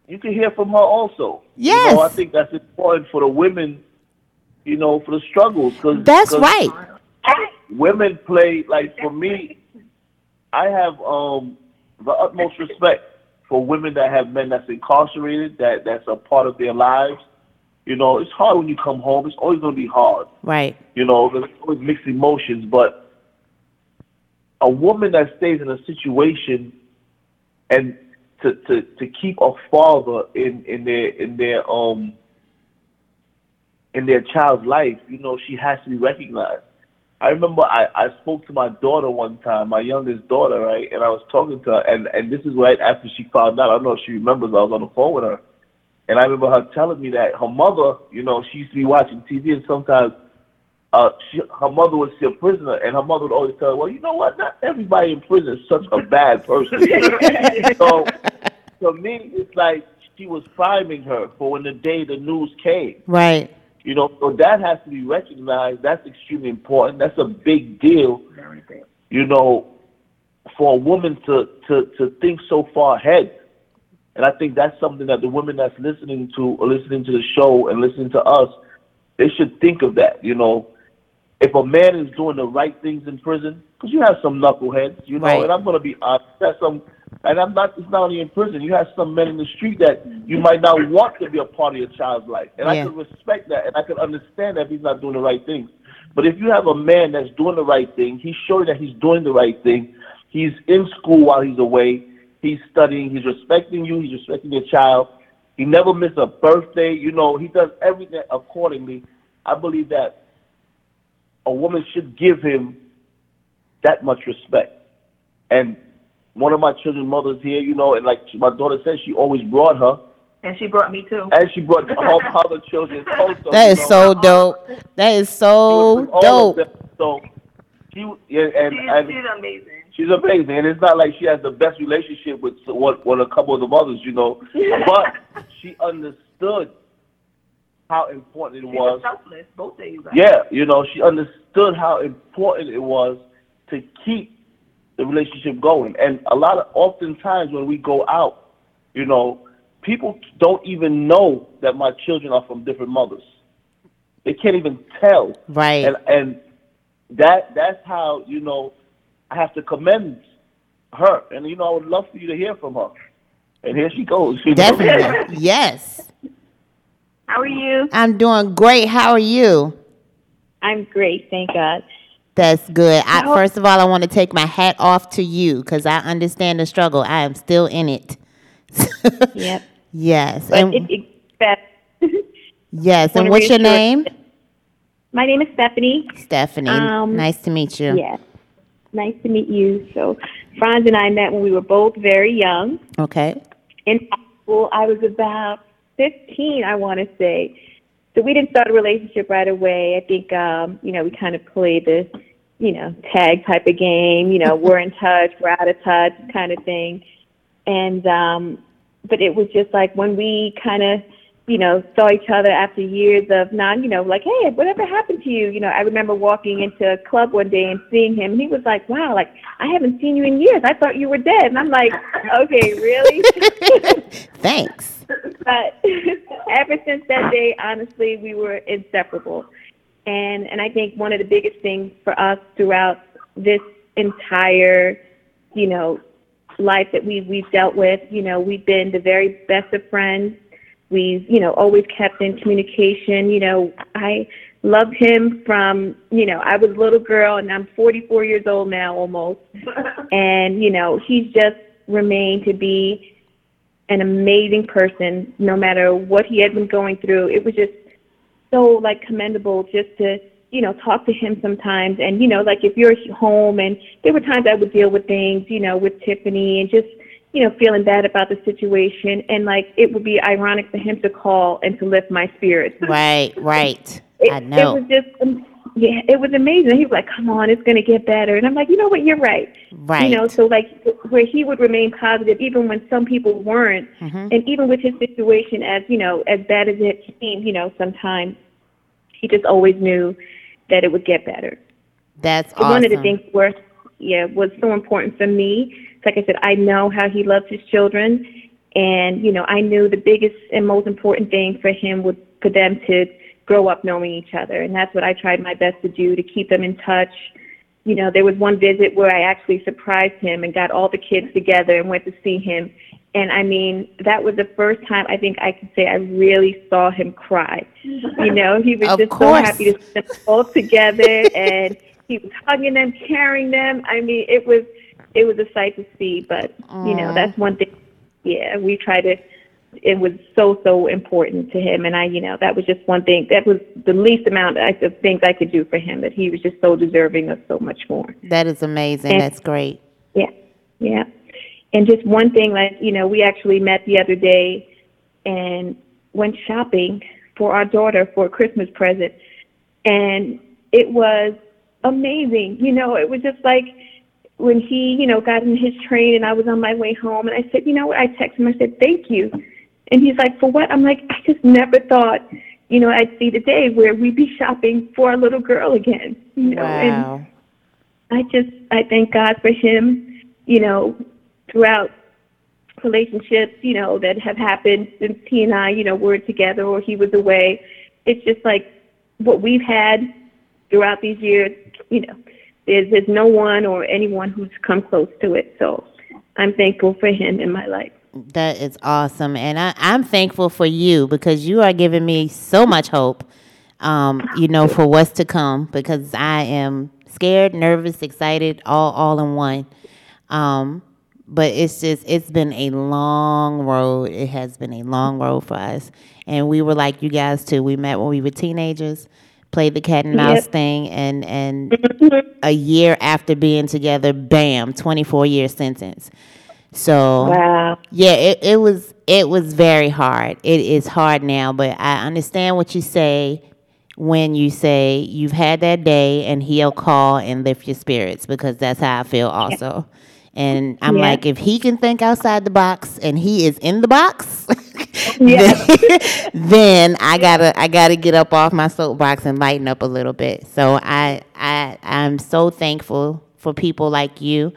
you can hear from her also. Yes. You know, I think that's important for the women, you know, for the struggles. Cause, that's 'cause right Women play, like for me, I have um the utmost respect for women that have men that's incarcerated, that that's a part of their lives. You know, it's hard when you come home. It's always going to be hard. right You know, there's always mixed emotions, but a woman that stays in a situation and to, to, to keep a father in, in their in their um in their child's life, you know, she has to be recognized. I remember I, I spoke to my daughter one time, my youngest daughter, right, and I was talking to her and, and this is right after she found out. I don't know if she remembers I was on the phone with her. And I remember her telling me that her mother, you know, she used to be watching TV and sometimes uh, she, her mother would see a prisoner, and her mother would always tell her, "Well, you know what? Not everybody in prison is such a bad person." so, to me, it's like she was priming her for when the day the news came. right You know, so that has to be recognized. That's extremely important. That's a big deal. You know, for a woman to to to think so far ahead. And I think that's something that the women that's listening to or listening to the show and listening to us, they should think of that. You know, if a man is doing the right things in prison, because you have some knuckleheads, you know, Right. and I'm going to be honest, there's some, and I'm not, it's not only in prison, you have some men in the street that you might not want to be a part of your child's life. And Yeah. I can respect that, and I can understand that if he's not doing the right things. But if you have a man that's doing the right thing, he's showing that he's doing the right thing, he's in school while he's away, he's studying, he's respecting you, he's respecting your child, he never misses a birthday, you know, he does everything accordingly. I believe that a woman should give him that much respect. And one of my children's mothers here, you know, and like my daughter said, she always brought her, And she brought me too. and she brought all my other children also. that you know. so dope that is so with all of dope. So she, yeah, and, She's, and she's amazing. She's amazing, and it's not like she has the best relationship with what with a couple of the mothers, you know. But she understood how important it She was. was selfless, both of you guys. Yeah, you know, she understood how important it was to keep the relationship going. And a lot of oftentimes when we go out, you know, people don't even know that my children are from different mothers. They can't even tell right and and that that's how you know I have to commend her, and you know I would love for you to hear from her. And here she goes. you know. definitely yes How are you? i'm doing great how are you I'm great, thank God. That's good. I, first of all, I want to take my hat off to you because I understand the struggle. I am still in it. Yep. yes. But And, it, it, yes. And what's your name? my name is Stephanie. Stephanie. Um, nice to meet you. Yes. Nice to meet you. So, Franz and I met when we were both very young. Okay. in high school. I was about 15, I want to say. So we didn't start a relationship right away. I think, um, you know, we kind of played this, you know, tag type of game. You know, we're in touch, we're out of touch kind of thing. And, um, but it was just like when we kind of you know, saw each other after years of not, you know, like, hey, whatever happened to you? You know, I remember walking into a club one day and seeing him. And he was like, wow, like, I haven't seen you in years. I thought you were dead. And I'm like, okay, really? Thanks. but ever since that day, honestly, we were inseparable. And and I think one of the biggest things for us throughout this entire, you know, life that we we've dealt with, you know, we've been the very best of friends We've, you know, always kept in communication. You know, I loved him from, you know, I was a little girl and I'm 44 years old now almost. and, you know, he's just remained to be an amazing person no matter what he had been going through. It was just so like commendable just to, you know, talk to him sometimes. And, you know, like if you're home and there were times I would deal with things, you know, with Tiffany and just, you know, feeling bad about the situation, and like it would be ironic for him to call and to lift my spirits. Right, right. It, I know. It was just, um, yeah, it was amazing. He was like, "Come on, it's gonna get better," and I'm like, "You know what? You're right." Right. You know, so like where he would remain positive even when some people weren't, Mhm. and even with his situation as you know as bad as it seemed, you know, sometimes he just always knew that it would get better. That's awesome. One of the things were, yeah, was so important for me. Like I said, I know how he loves his children, and you know, I knew the biggest and most important thing for him would for them to grow up knowing each other, and that's what I tried my best to do to keep them in touch. You know, there was one visit where I actually surprised him and got all the kids together and went to see him. And I mean, that was the first time I think I could say I really saw him cry. You know, he was Of just so happy to see them all together and he was hugging them, carrying them. I mean, it was it was a sight to see. But you know, that's one thing. Yeah, we try to. It was so so important to him, and I, you know, that was just one thing. That was the least amount of things I could do for him. That he was just so deserving of so much more. that is amazing. And- That's great. Yeah, yeah. And just one thing, like you know, we actually met the other day and went shopping for our daughter for a Christmas present, and it was amazing. You know, it was just like when he, you know, got in his train and I was on my way home, and I said, you know what? I texted him. I said, thank you, and he's like, for what? I'm like, I just never thought. You know, I'd see the day where we'd be shopping for our little girl again. You know, and Wow. I just I thank God for him, you know, throughout relationships, you know, that have happened since he and I, you know, were together or he was away. It's just like what we've had throughout these years, you know, there's there's no one or anyone who's come close to it. So I'm thankful for him in my life. That is awesome. And I, I'm thankful for you because you are giving me so much hope, um, you know, for what's to come because I am scared, nervous, excited, all, all in one. Um, but it's just, it's been a long road. It has been a long road for us. And we were like you guys too. We met when we were teenagers, played the cat and mouse Yep. thing, and, and a year after being together, bam, 24 year sentence. So Wow. yeah, it, it was it was very hard. It is hard now, but I understand what you say when you say you've had that day and he'll call and lift your spirits because that's how I feel also. And I'm Yeah. like, if he can think outside the box and he is in the box, Then, then I gotta I gotta get up off my soapbox and lighten up a little bit. So I I I'm so thankful for people like you.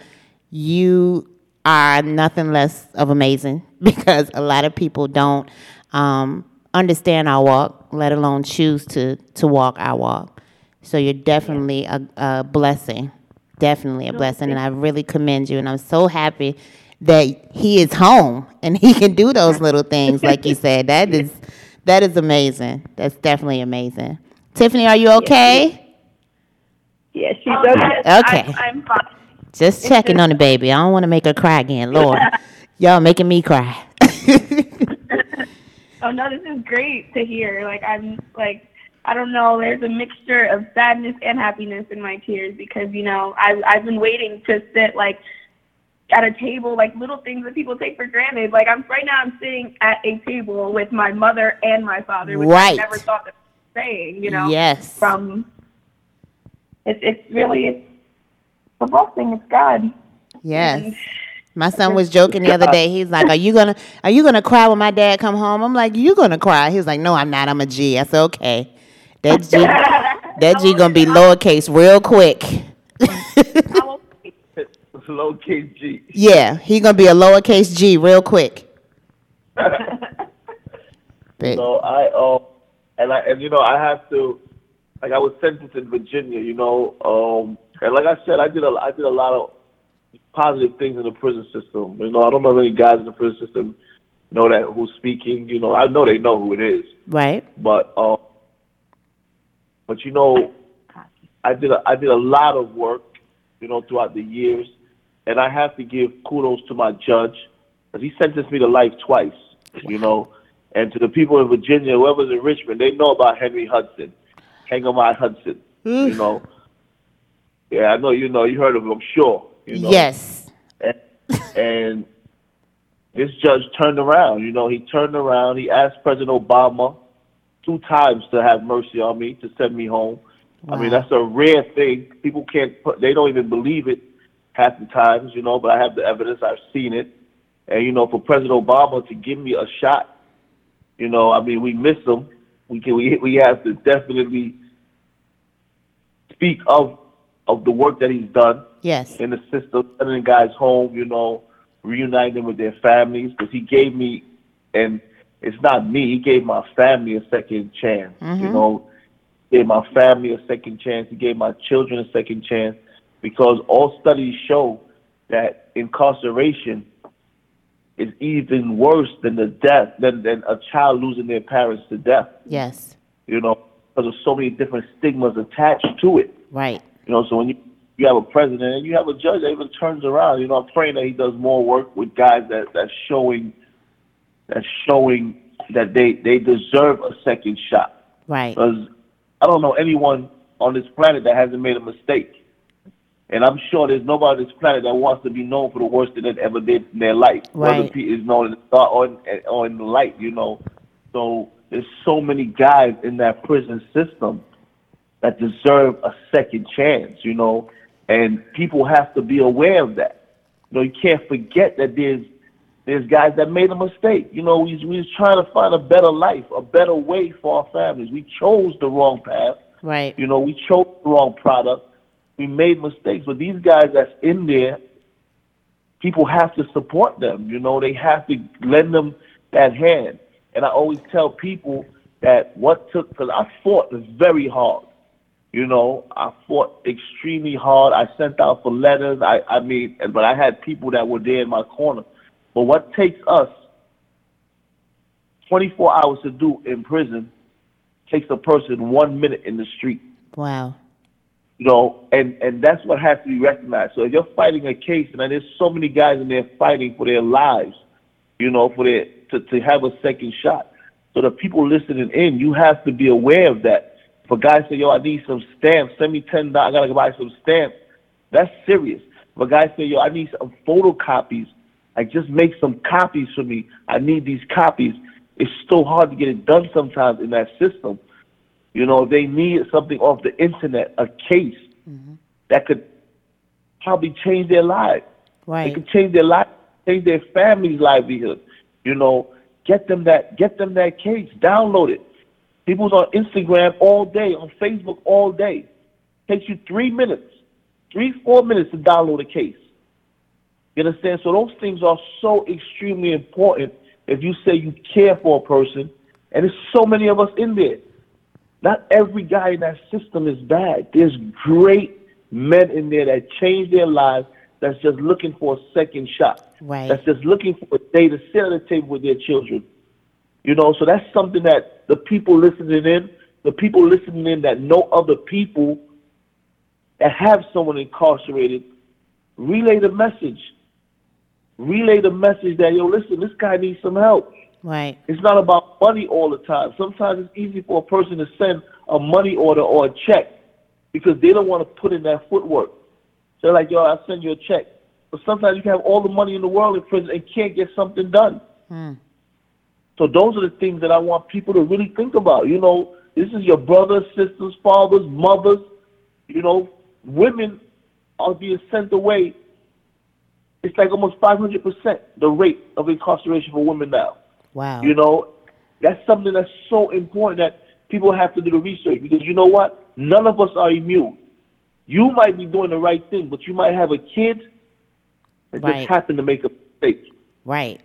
You are nothing less of amazing because a lot of people don't um, understand our walk, let alone choose to to walk our walk. So you're definitely a, a blessing, definitely a blessing, and I really commend you. And I'm so happy that he is home and he can do those little things, like you said. That is that is amazing. That's definitely amazing. Tiffany, are you okay? Yeah, she's okay. Okay. I'm, I'm fine. Just checking on the baby. I don't want to make her cry again, Lord. Y'all making me cry. Oh no, this is great to hear. Like I'm like I don't know, there's a mixture of sadness and happiness in my tears because, you know, I I've been waiting to sit like at a table, like little things that people take for granted. Like I'm right now I'm sitting at a table with my mother and my father, which Right. I never thought of saying, you know. Yes. From it's it's really it's a blessing, it's God. Yes. And My son was joking the other day. He's like, "Are you gonna Are you gonna cry when my dad come home?" I'm like, "You gonna cry?" He's like, "No, I'm not. I'm a G." I said, "Okay." That G, that G gonna be lowercase real quick. Lowercase G. yeah, he gonna be a lowercase G real quick. So I um and I and you know I have to like I was sentenced in Virginia, you know, um and like I said, I did a I did a lot of positive things in the prison system. You know, I don't know if any guys in the prison system know that who's speaking. You know, I know they know who it is, right. but um, but you know, I did a, I did a lot of work, you know, throughout the years, and I have to give kudos to my judge because he sentenced me to life twice, you know, and to the people in Virginia, whoever's in Richmond, they know about Henry Hudson, Hang 'Em High Hudson, you know. Yeah, I know you know. You heard of him, I'm sure. You know? Yes. and, and this judge turned around. You know, he turned around. He asked President Obama two times to have mercy on me to send me home. I mean, that's a rare thing. People can't. Put, they don't even believe it half the times. You know, but I have the evidence. I've seen it. And you know, for President Obama to give me a shot, you know, I mean, we miss him. We can. We we have to definitely speak of of the work that he's done Yes. in the system, sending guys home, you know, reuniting them with their families because he gave me, and it's not me, he gave my family a second chance, you mm-hmm. know, gave my family a second chance, he gave my children a second chance because all studies show that incarceration is even worse than the death, than, than a child losing their parents to death, Yes. you know, because of so many different stigmas attached to it. Right. You know, so when you you have a president and you have a judge that even turns around, you know, I'm praying that he does more work with guys that that's showing that's showing that they they deserve a second shot. Right. Because I don't know anyone on this planet that hasn't made a mistake, and I'm sure there's nobody on this planet that wants to be known for the worst that they ever did in their life, right. whether is known in the dark or in, or in the light. You know, so there's so many guys in that prison system that deserve a second chance, you know, and people have to be aware of that. You know, you can't forget that there's there's guys that made a mistake. You know, we we was trying to find a better life, a better way for our families. We chose the wrong path. Right. You know, we chose the wrong product. We made mistakes, but these guys that's in there, people have to support them. You know, they have to lend them that hand. And I always tell people that what took because I fought very hard. You know, I fought extremely hard. I sent out for letters. I, I mean, but I had people that were there in my corner. But what takes us 24 hours to do in prison takes a person one minute in the street. Wow. You know, and and that's what has to be recognized. So if you're fighting a case, and there's so many guys in there fighting for their lives, you know, for their to, to have a second shot. So the people listening in, you have to be aware of that. If a guy say, "Yo, I need some stamps. Send me ten dollars. I gotta go buy some stamps." That's serious. If a guy say, "Yo, I need some photocopies. Like, just make some copies for me. I need these copies." It's so hard to get it done sometimes in that system. You know, they need something off the internet, a case mm-hmm. that could probably change their lives. It could change their life, change their family's livelihood. You know, get them that, get them that case, download it. People's on Instagram all day, on Facebook all day. Takes you three minutes, three four minutes to download a case. You understand? So those things are so extremely important. If you say you care for a person, and there's so many of us in there. Not every guy in that system is bad. There's great men in there that change their lives. That's just looking for a second shot. Right. That's just looking for a day to sit at the table with their children. You know, so that's something that the people listening in, the people listening in that know other people that have someone incarcerated, relay the message. Relay the message that, yo, listen, this guy needs some help. Right. It's not about money all the time. Sometimes it's easy for a person to send a money order or a check because they don't want to put in that footwork. So they're like, yo, I'll send you a check. But sometimes you can have all the money in the world in prison and can't get something done. Hmm. So those are the things that I want people to really think about. You know, this is your brothers, sisters, fathers, mothers. You know, women are being sent away it's like almost 500 percent the rate of incarceration for women now. Wow. You know, that's something that's so important that people have to do the research because you know what? None of us are immune. You might be doing the right thing, but you might have a kid that Right. just happened to make a mistake. Right.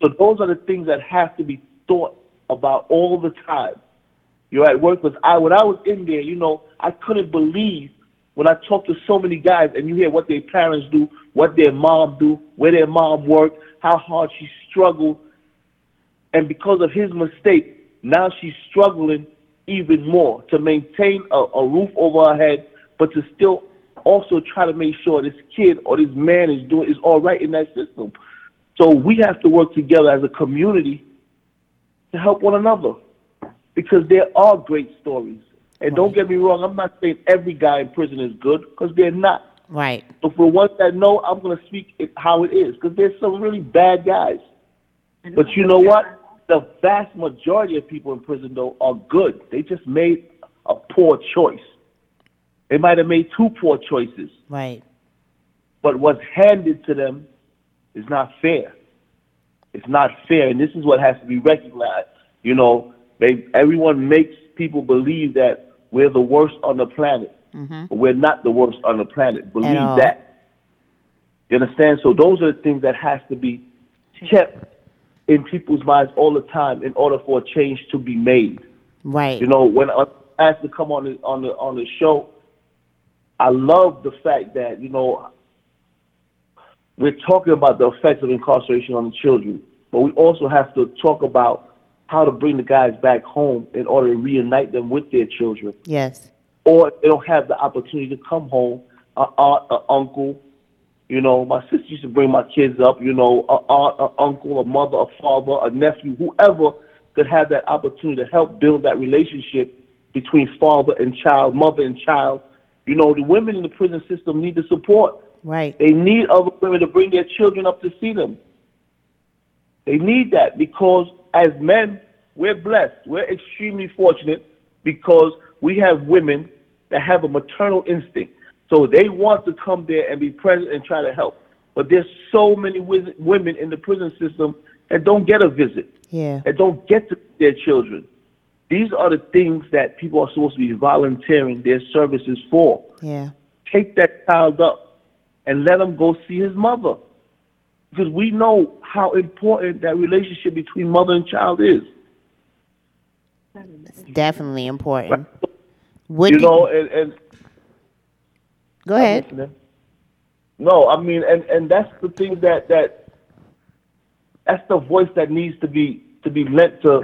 So those are the things that have to be thought about all the time. You're at work because I when I was in there, you know, I couldn't believe when I talked to so many guys and you hear what their parents do, what their mom do, where their mom worked, how hard she struggled, and because of his mistake, now she's struggling even more to maintain a, a roof over her head, but to still also try to make sure this kid or this man is doing is all right in that system. So we have to work together as a community to help one another because there are great stories. And don't get me wrong, I'm not saying every guy in prison is good because they're not. Right. But for ones that know, I'm going to speak it how it is because there's some really bad guys. But you know what? The vast majority of people in prison, though, are good. They just made a poor choice. They might have made two poor choices, Right. but what's handed to them is not fair. It's not fair, and this is what has to be recognized. You know, they everyone makes people believe that we're the worst on the planet. Mm-hmm. But we're not the worst on the planet. Believe that. You understand? So those are the things that has to be kept in people's minds all the time in order for a change to be made. Right. You know, when I asked to come on the on the on the show, I love the fact that you know we're talking about the effects of incarceration on the children, but we also have to talk about how to bring the guys back home in order to reunite them with their children yes. or they don't have the opportunity to come home, a aunt, a uncle. You know, my sister used to bring my kids up. You know, a aunt, a uncle, a mother, a father, a nephew, whoever could have that opportunity to help build that relationship between father and child, mother and child. You know, the women in the prison system need the support. Right. They need other women to bring their children up to see them. They need that because as men, we're blessed. We're extremely fortunate because we have women that have a maternal instinct. So they want to come there and be present and try to help. But there's so many women in the prison system that don't get a visit, Yeah. that don't get to their children. These are the things that people are supposed to be volunteering their services for Yeah. take that child up and let him go see his mother. Because we know how important that relationship between mother and child is. It's definitely important. What you know, and, and go ahead. No, I mean, and and that's the thing that that that's the voice that needs to be to be lent to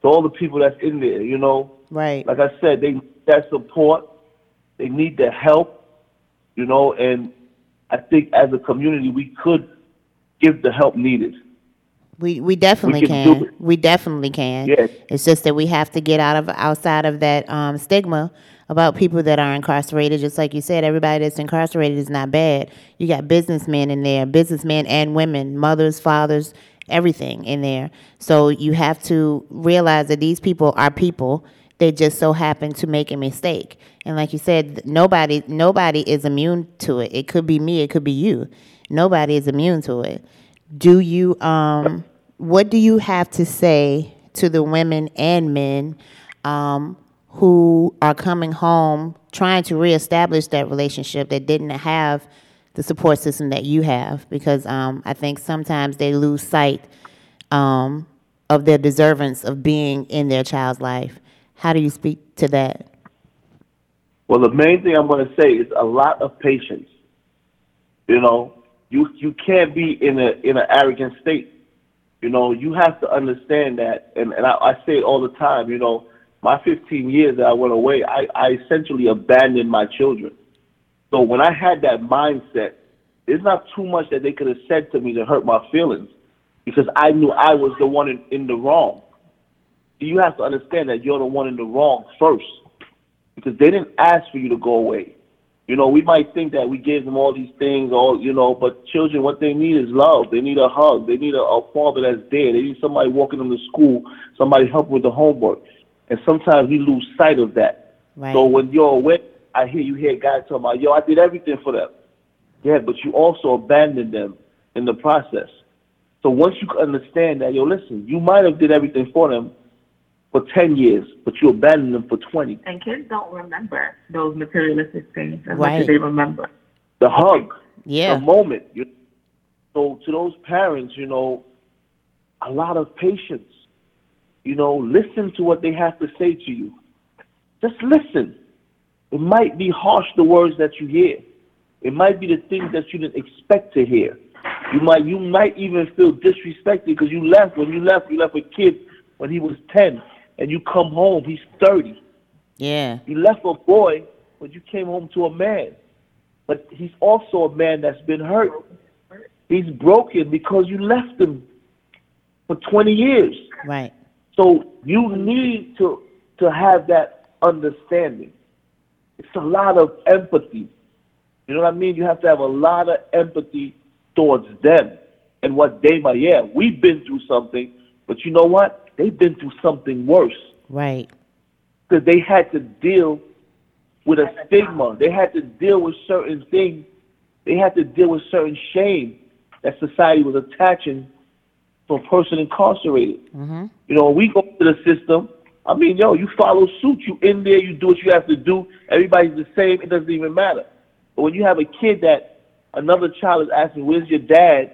to all the people that's in there. You know, Right. like I said, they that support, they need the help. You know, and I think as a community we could give the help needed. We we definitely We can can. We definitely can. Yes. It's just that we have to get out of outside of that um, stigma about people that are incarcerated. Just like you said, everybody that's incarcerated is not bad. You got businessmen in there, businessmen and women, mothers, fathers, everything in there. So you have to realize that these people are people. They just so happen to make a mistake. And like you said, nobody nobody is immune to it. It could be me, it could be you. Nobody is immune to it. Do you um what do you have to say to the women and men um who are coming home trying to reestablish that relationship that didn't have the support system that you have because um I think sometimes they lose sight um of their deservance of being in their child's life. How do you speak to that? Well, the main thing I'm going to say is a lot of patience. You know, you you can't be in a in an arrogant state. You know, you have to understand that, and and I, I say it all the time. You know, my 15 years that I went away, I I essentially abandoned my children. So when I had that mindset, there's not too much that they could have said to me to hurt my feelings, because I knew I was the one in, in the wrong. You have to understand that you're the one in the wrong first because they didn't ask for you to go away. You know, we might think that we gave them all these things, all you know, but children, what they need is love. They need a hug. They need a, a father that's there. They need somebody walking them to school, somebody helping with the homework. And sometimes we lose sight of that. Right. So when you're away, I hear you hear guys talking about, yo, I did everything for them. Yeah, but you also abandoned them in the process. So once you understand that, yo, listen, you might have did everything for them for 10 years, but you abandoned them for 20. And kids don't remember those materialistic things as much Right. as they remember. The hug, Yeah. the moment. You, so to those parents, you know, a lot of patience. You know, listen to what they have to say to you. Just listen. It might be harsh the words that you hear. It might be the things that you didn't expect to hear. You might you might even feel disrespected because you left when you left. You left a kid when he was ten, and you come home he's thirty. Yeah. You left a boy, but you came home to a man. But he's also a man that's been hurt. He's broken because you left him for 20 years. Right. So you need to to have that understanding. It's a lot of empathy. You know what I mean? You have to have a lot of empathy towards them and what they might. Yeah, we've been through something, but you know what? They've been through something worse Right. because they had to deal with a stigma. They had to deal with certain things. They had to deal with certain shame that society was attaching to a person incarcerated. Mm-hmm. You know, we go to the system, I mean, yo, you follow suit. You in there, you do what you have to do. Everybody's the same. It doesn't even matter. But when you have a kid that another child is asking, "Where's your dad?"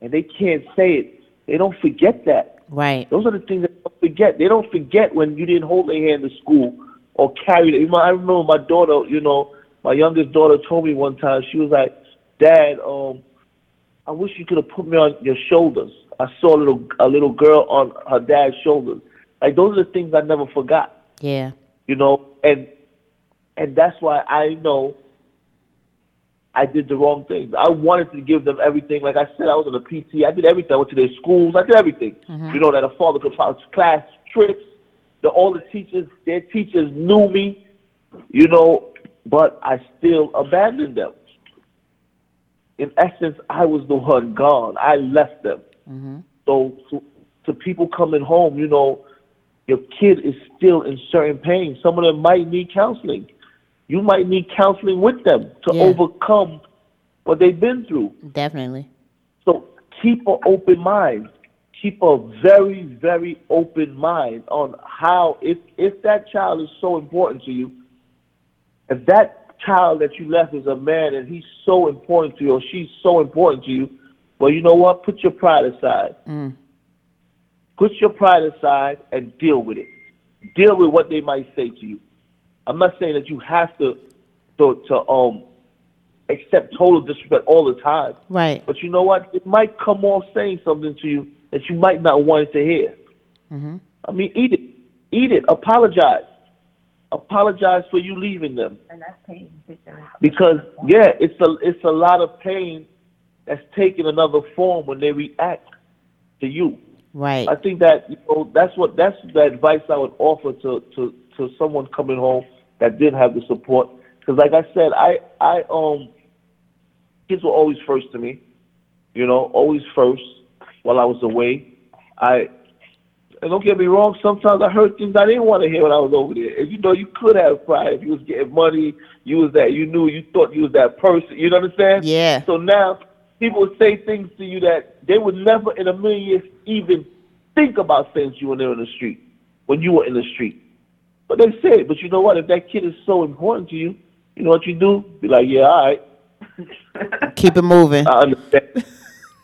and they can't say it, they don't forget that. Right. Those are the things that they don't forget. They don't forget when you didn't hold their hand to school or carry know, I remember my daughter, you know, my youngest daughter told me one time, she was like, Dad, um, I wish you could have put me on your shoulders. I saw a little a little girl on her dad's shoulders. Like those are the things I never forgot. Yeah. You know, and and that's why I know I did the wrong thing. I wanted to give them everything. Like I said, I was on the PT. I did everything. I went to their schools. I did everything. Mm-hmm. You know, that a father could follow class trips. The all the teachers, their teachers knew me. You know, but I still abandoned them. In essence, I was the one gone. I left them. Mm-hmm. So to, to people coming home, you know, your kid is still in certain pain. Some of them might need counseling. You might need counseling with them to Yeah. overcome what they've been through. Definitely. So keep an open mind. Keep a very, very open mind on how if if that child is so important to you, if that child that you left is a man and he's so important to you or she's so important to you, well, you know what? Put your pride aside. Mm. Put your pride aside and deal with it. Deal with what they might say to you. I'm not saying that you have to to, to um accept total disrespect all the time. Right. But you know what? It might come off saying something to you that you might not want it to hear. Mm-hmm. I mean, eat it. Eat it. Apologize. Apologize for you leaving them. And that's pain. Because yeah, it's a it's a lot of pain that's taking another form when they react to you. Right. I think that you know that's what that's the advice I would offer to to to someone coming home that didn't have the support. Because like I said, I I um kids were always first to me. You know, always first while I was away. I and don't get me wrong, sometimes I heard things I didn't want to hear when I was over there. And you know, you could have pride if you was getting money, you was that you knew you thought you was that person. You know what I'm saying? Yeah. So now people would say things to you that they would never in a million years even think about saying to you when they were in the street, when you were in the street. But they say it. But you know what? If that kid is so important to you, you know what you do? Be like, yeah, all right, Keep it moving. I understand.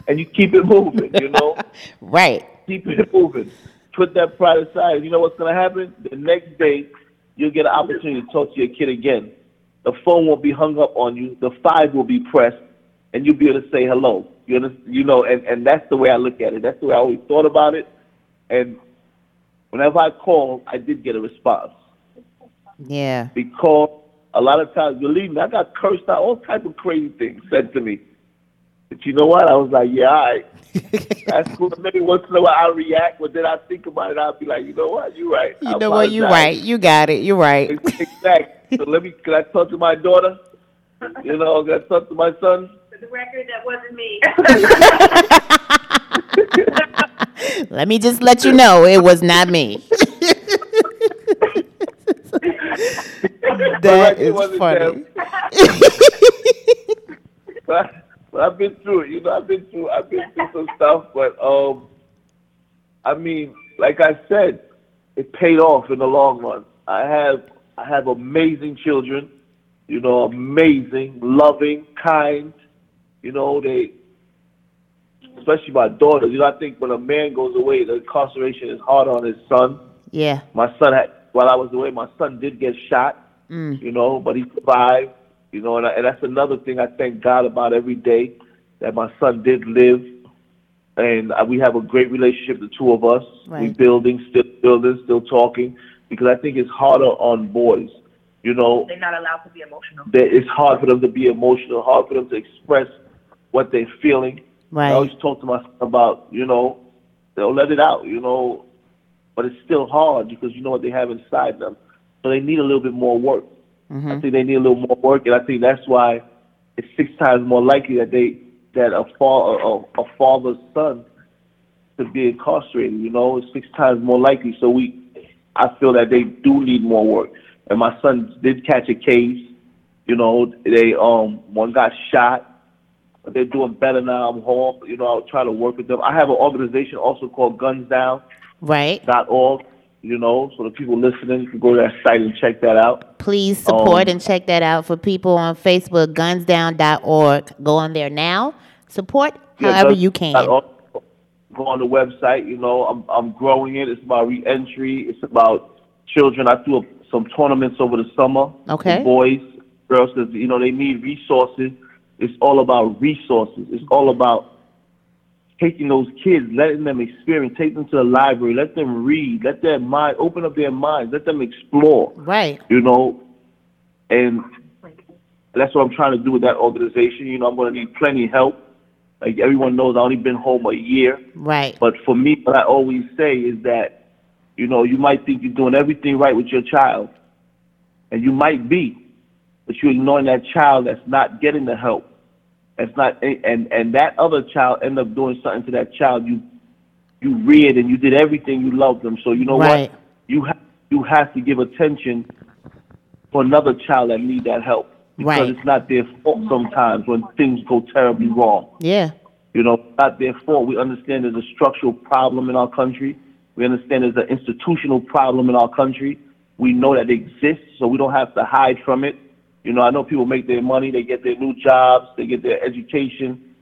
and you keep it moving, you know? right. keep it moving. Put that pride aside. You know what's going to happen? The next day, you'll get an opportunity to talk to your kid again. The phone won't be hung up on you. The five will be pressed, and you'll be able to say hello. You understand? You know, and, and that's the way I look at it. That's the way I always thought about it. And whenever I called, I did get a response Yeah. because a lot of times, you believe me, I got cursed out, all type of crazy things said to me. But you know what? I was like, yeah, all right. That's cool. Maybe once in a while I'll react, but then I think about it. I'll be like, you know what? You're right. You I know what? You're right. You got it. You're right. Exactly. So let me. Can I talk to my daughter? You know, can I talk to my son? For the record, that wasn't me. Let me just let you know it was not me. that Correct, it is wasn't funny. but, but I've been through it. You know, I've been through I've been through some stuff, but um, I mean, like I said, it paid off in the long run. I have I have amazing children, you know, amazing, loving, kind. You know, they especially my daughters. You know, I think when a man goes away, the incarceration is hard on his son. Yeah. My son had while I was away, my son did get shot. Mm. You know, but he survived. You know, and, I, and that's another thing I thank God about every day that my son did live, and uh, we have a great relationship, the two of us. We Right. building, still building, still talking, because I think it's harder on boys. You know, They're not allowed to be emotional. that it's hard for them to be emotional, hard for them to express what they're feeling. I always talk to my about, you know, they'll let it out, you know, but it's still hard because you know what they have inside them. So they need a little bit more work. Mm-hmm. I think they need a little more work, and I think that's why it's six times more likely that they that a fa- a, a father's son to be incarcerated. You know, it's six times more likely. So we, I feel that they do need more work. And my son did catch a case. You know, they um one got shot, but they're doing better now. I'm home. You know, I'll try to work with them. I have an organization also called Guns Down Right. dot org. You know, so the people listening can go to that site and check that out. Please support Um, and check that out for people on Facebook, gunsdown.org. Go on there now. Support Yeah, however Guns you can. Go on the website. You know, I'm I'm growing it. It's about reentry. It's about children. I threw up some tournaments over the summer. Okay. boys, girls, because you know they need resources. It's all about resources. It's all about taking those kids, letting them experience, take them to the library, let them read, let their mind open up their minds, let them explore. Right. You know, and that's what I'm trying to do with that organization. You know, I'm going to need plenty of help. Like everyone knows, I only been home a year. Right. But for me, what I always say is that, you know, you might think you're doing everything right with your child, and you might be, but you're ignoring that child that's not getting the help. That's not, and and that other child end up doing something to that child. You you reared and you did everything. You loved them. So you know Right. what? You have you have to give attention for another child that need that help because Right. it's not their fault sometimes when things go terribly wrong. Yeah. You know, not their fault. We understand there's a structural problem in our country. We understand there's an institutional problem in our country. We know that it exists, so we don't have to hide from it. You know, I know people make their money, they get their new jobs, they get their education,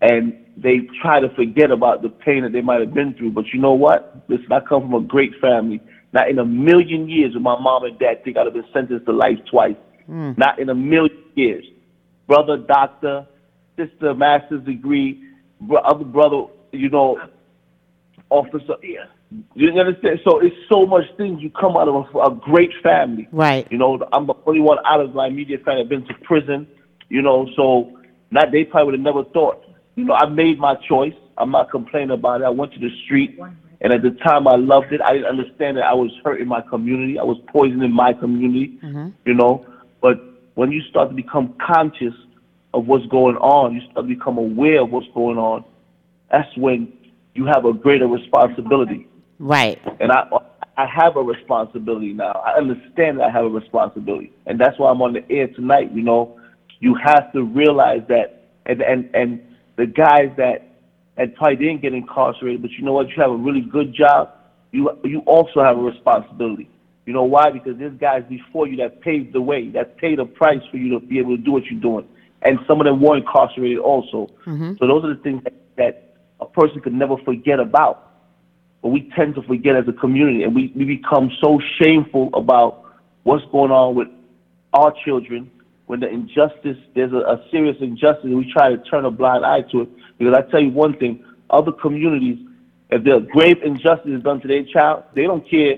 and they try to forget about the pain that they might have been through. But you know what? Listen, I come from a great family. Not in a million years would my mom and dad think I'd have been sentenced to life twice. Hmm. Not in a million years. Brother, doctor, sister, master's degree, bro- other brother, you know, officer. You understand? So it's so much things. You come out of a, a great family. Right. You know, I'm the only one out of my immediate family that been to prison. You know, so not they probably would have never thought. You know, I made my choice. I'm not complaining about it. I went to the street, and at the time I loved it. I didn't understand that I was hurting my community. I was poisoning my community. Mm-hmm. You know, but when you start to become conscious of what's going on, you start to become aware of what's going on. That's when you have a greater responsibility Right. and I I have a responsibility now. I understand that I have a responsibility, and that's why I'm on the air tonight. You know, you have to realize that, and and and the guys that that probably didn't get incarcerated, but you know what? You have a really good job. You you also have a responsibility. You know why? Because there's guys before you that paved the way, that paid a price for you to be able to do what you're doing, and some of them were incarcerated also. Mm-hmm. So those are the things that, that a person could never forget about but we tend to forget as a community and we, we become so shameful about what's going on with our children when the injustice there's a, a serious injustice and we try to turn a blind eye to it. Because i tell you one thing other communities if the grave injustice is done to their child they don't care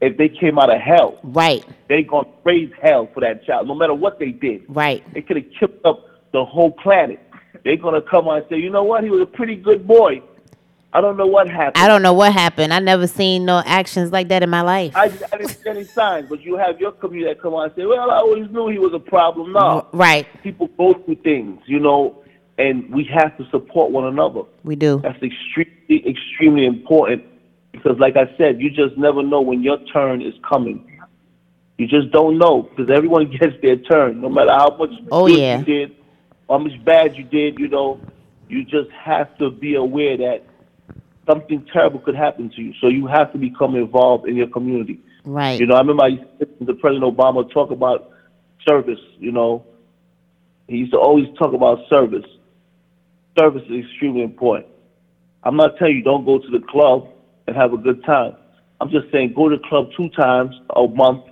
if they came out of hell. Right. they gonna raise hell for that child no matter what they did. Right. they could have killed up the whole planet. They're gonna come on and say you know what? He was a pretty good boy i don't know what happened I don't know what happened. I never seen no actions like that in my life. I, I didn't see any signs, but you have your community that come on and say, "Well, I always knew he was a problem." No, Right. people go through things, you know, and we have to support one another. We do. That's extremely, extremely important because, like I said, you just never know when your turn is coming. You just don't know because everyone gets their turn, no matter how much Oh, good yeah. you did. how much bad you did, you know, you just have to be aware that something terrible could happen to you. So you have to become involved in your community. Right. You know, I remember I used to listen to President Obama talk about service, you know. He used to always talk about service. Service is extremely important. I'm not telling you don't go to the club and have a good time. I'm just saying go to the club two times a month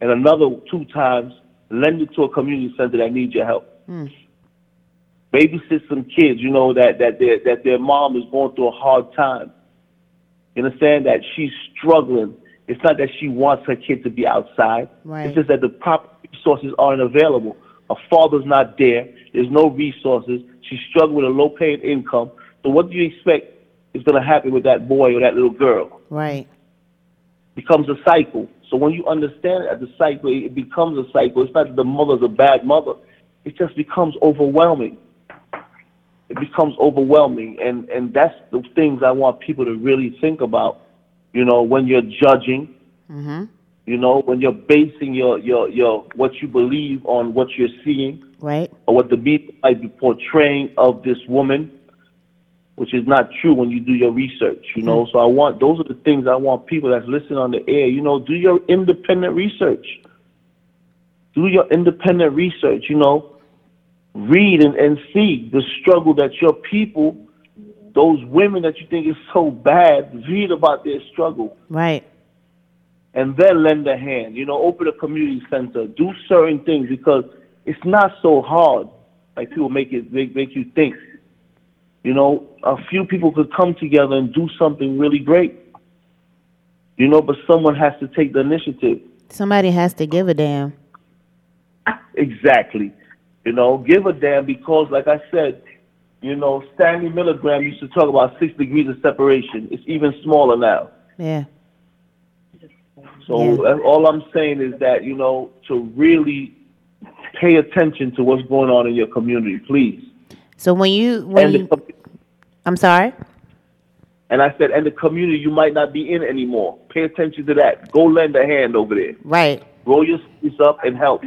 and another two times lend it to a community center that needs your help. Hmm. Babysit some kids, you know, that, that their that their mom is going through a hard time. You understand that she's struggling. It's not that she wants her kid to be outside. Right. It's just that the proper resources aren't available. Her father's not there. There's no resources. She's struggling with a low paying income. So what do you expect is going to happen with that boy or that little girl? Right. becomes a cycle. So when you understand that the cycle, it becomes a cycle. It's not that the mother's a bad mother. It just becomes overwhelming. It becomes overwhelming. And, and that's the things I want people to really think about. You know, when you're judging, Mm-hmm. you know, when you're basing your, your, your what you believe on what you're seeing Right. or what the media might be portraying of this woman, which is not true when you do your research, you know. So I want those are the things I want people that's listening on the air, you know, do your independent research. Do your independent research, you know. Read and, and see the struggle that your people, those women that you think is so bad, read about their struggle Right. and then lend a hand. You know, open a community center, do certain things because it's not so hard like people make it make, make you think. You know, a few people could come together and do something really great. You know, but someone has to take the initiative. Somebody has to give a damn. Exactly. You know, give a damn because, like I said, you know, Stanley Milgram used to talk about six degrees of separation. It's even smaller now. Yeah. So Yeah. all I'm saying is that you know to really pay attention to what's going on in your community, please. So when you when the, you com- I'm sorry. and I said, and the community you might not be in anymore. Pay attention to that. Go lend a hand over there. Right. Roll your sleeves up and help.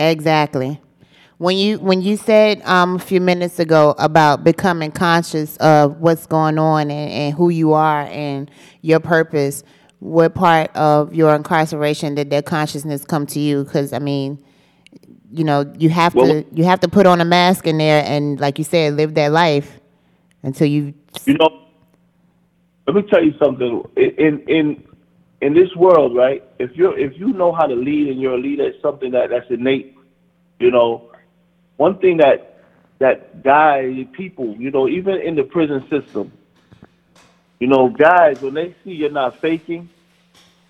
Exactly. When you when you said um, a few minutes ago about becoming conscious of what's going on and, and who you are and your purpose, what part of your incarceration did that consciousness come to you? Because I mean, you know, you have Well- to you have to put on a mask in there and, like you said, live that life until you. You know, let me tell you something. In in in this world, right? If you're if you know how to lead and you're a leader, it's something that that's innate. You know, one thing that that guys, people, you know, even in the prison system, you know, guys when they see you're not faking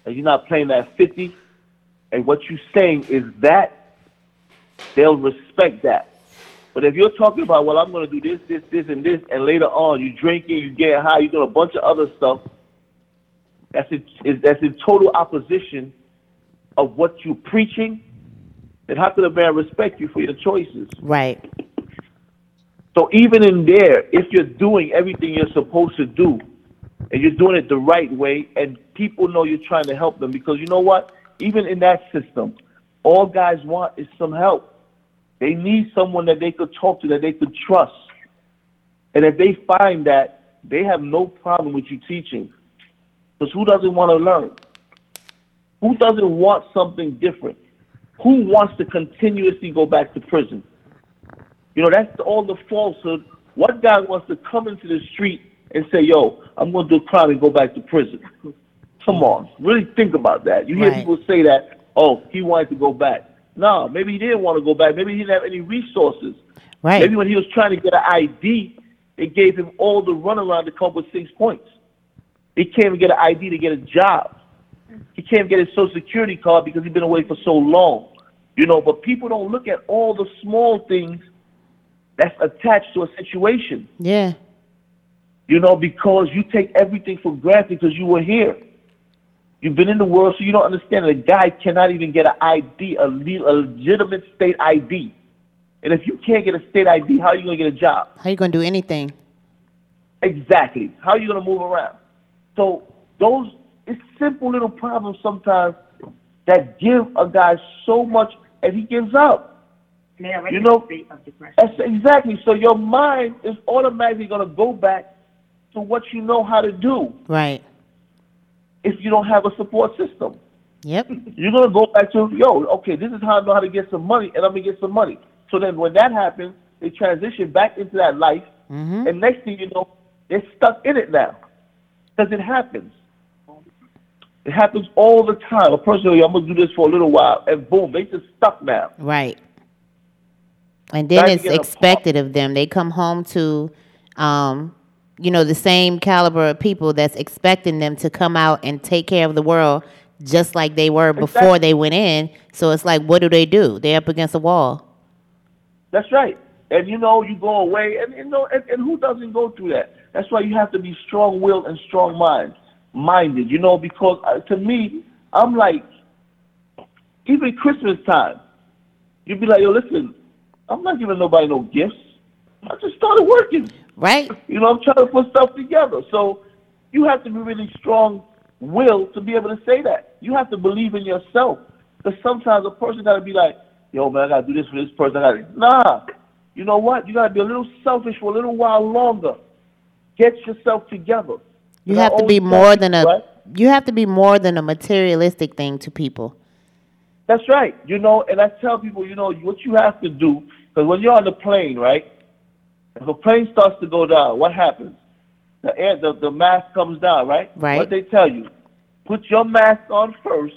and you're not playing that fifty, and what you're saying is that, they'll respect that. But if you're talking about, well, I'm going to do this, this, this, and this, and later on you drinking, you get high, you doing a bunch of other stuff, that's in, that's in total opposition of what you're preaching. Then how could a man respect you for your choices? Right. So even in there, if you're doing everything you're supposed to do, and you're doing it the right way, and people know you're trying to help them, because you know what? Even in that system, all guys want is some help. They need someone that they could talk to, that they could trust. And if they find that, they have no problem with you teaching. Because who doesn't want to learn? Who doesn't want something different? Who wants to continuously go back to prison? You know, that's all the falsehood. What guy wants to come into the street and say, yo, I'm going to do a crime and go back to prison? Come on. Really think about that. You hear Right. people say that, oh, he wanted to go back. No, maybe he didn't want to go back. Maybe he didn't have any resources. Right. Maybe when he was trying to get an ID, it gave him all the runaround to come up with six points. He can't even get an ID to get a job. He can't get his social security card because he's been away for so long. You know, but people don't look at all the small things that's attached to a situation. Yeah. You know, because you take everything for granted because you were here. You've been in the world, so you don't understand that a guy cannot even get an ID, a, le- a legitimate state ID. And if you can't get a state ID, how are you going to get a job? How are you gonna do anything? Exactly. How are you going to move around? So those it's simple little problems sometimes that give a guy so much, and he gives up. And You know- in a state of depression. That's exactly. So your mind is automatically going to go back to what you know how to do Right. if you don't have a support system. Yep. You're going to go back to, yo, okay, this is how I know how to get some money, and I'm going to get some money. So then when that happens, they transition back into that life, Mm-hmm. and next thing you know, they're stuck in it now. Because it happens. It happens all the time. A person, I'm going to do this for a little while, and boom, they just stuck now. Right. And then it's expected of them. They come home to, um, you know, the same caliber of people that's expecting them to come out and take care of the world just like they were before Exactly. they went in. So it's like, what do they do? They're up against a wall. That's right. And you know, you go away, and you know, and, and who doesn't go through that? That's why you have to be strong-willed and strong-minded. Minded, you know, because uh, to me, I'm like, even Christmas time, you'd be like, yo, listen, I'm not giving nobody no gifts. I just started working. Right? You know, I'm trying to put stuff together. So you have to be really strong will to be able to say that. You have to believe in yourself. Because sometimes a person got to be like, yo, man, I got to do this for this person. I gotta, nah. You know what? You got to be a little selfish for a little while longer. Get yourself together. You have to be more than a right? you have to be more than a materialistic thing to people. That's right. You know, and I tell people, you know, what you have to do, because when you're on the plane, right? If a plane starts to go down, what happens? The air, the, the mask comes down, right? Right. What they tell you, put your mask on first,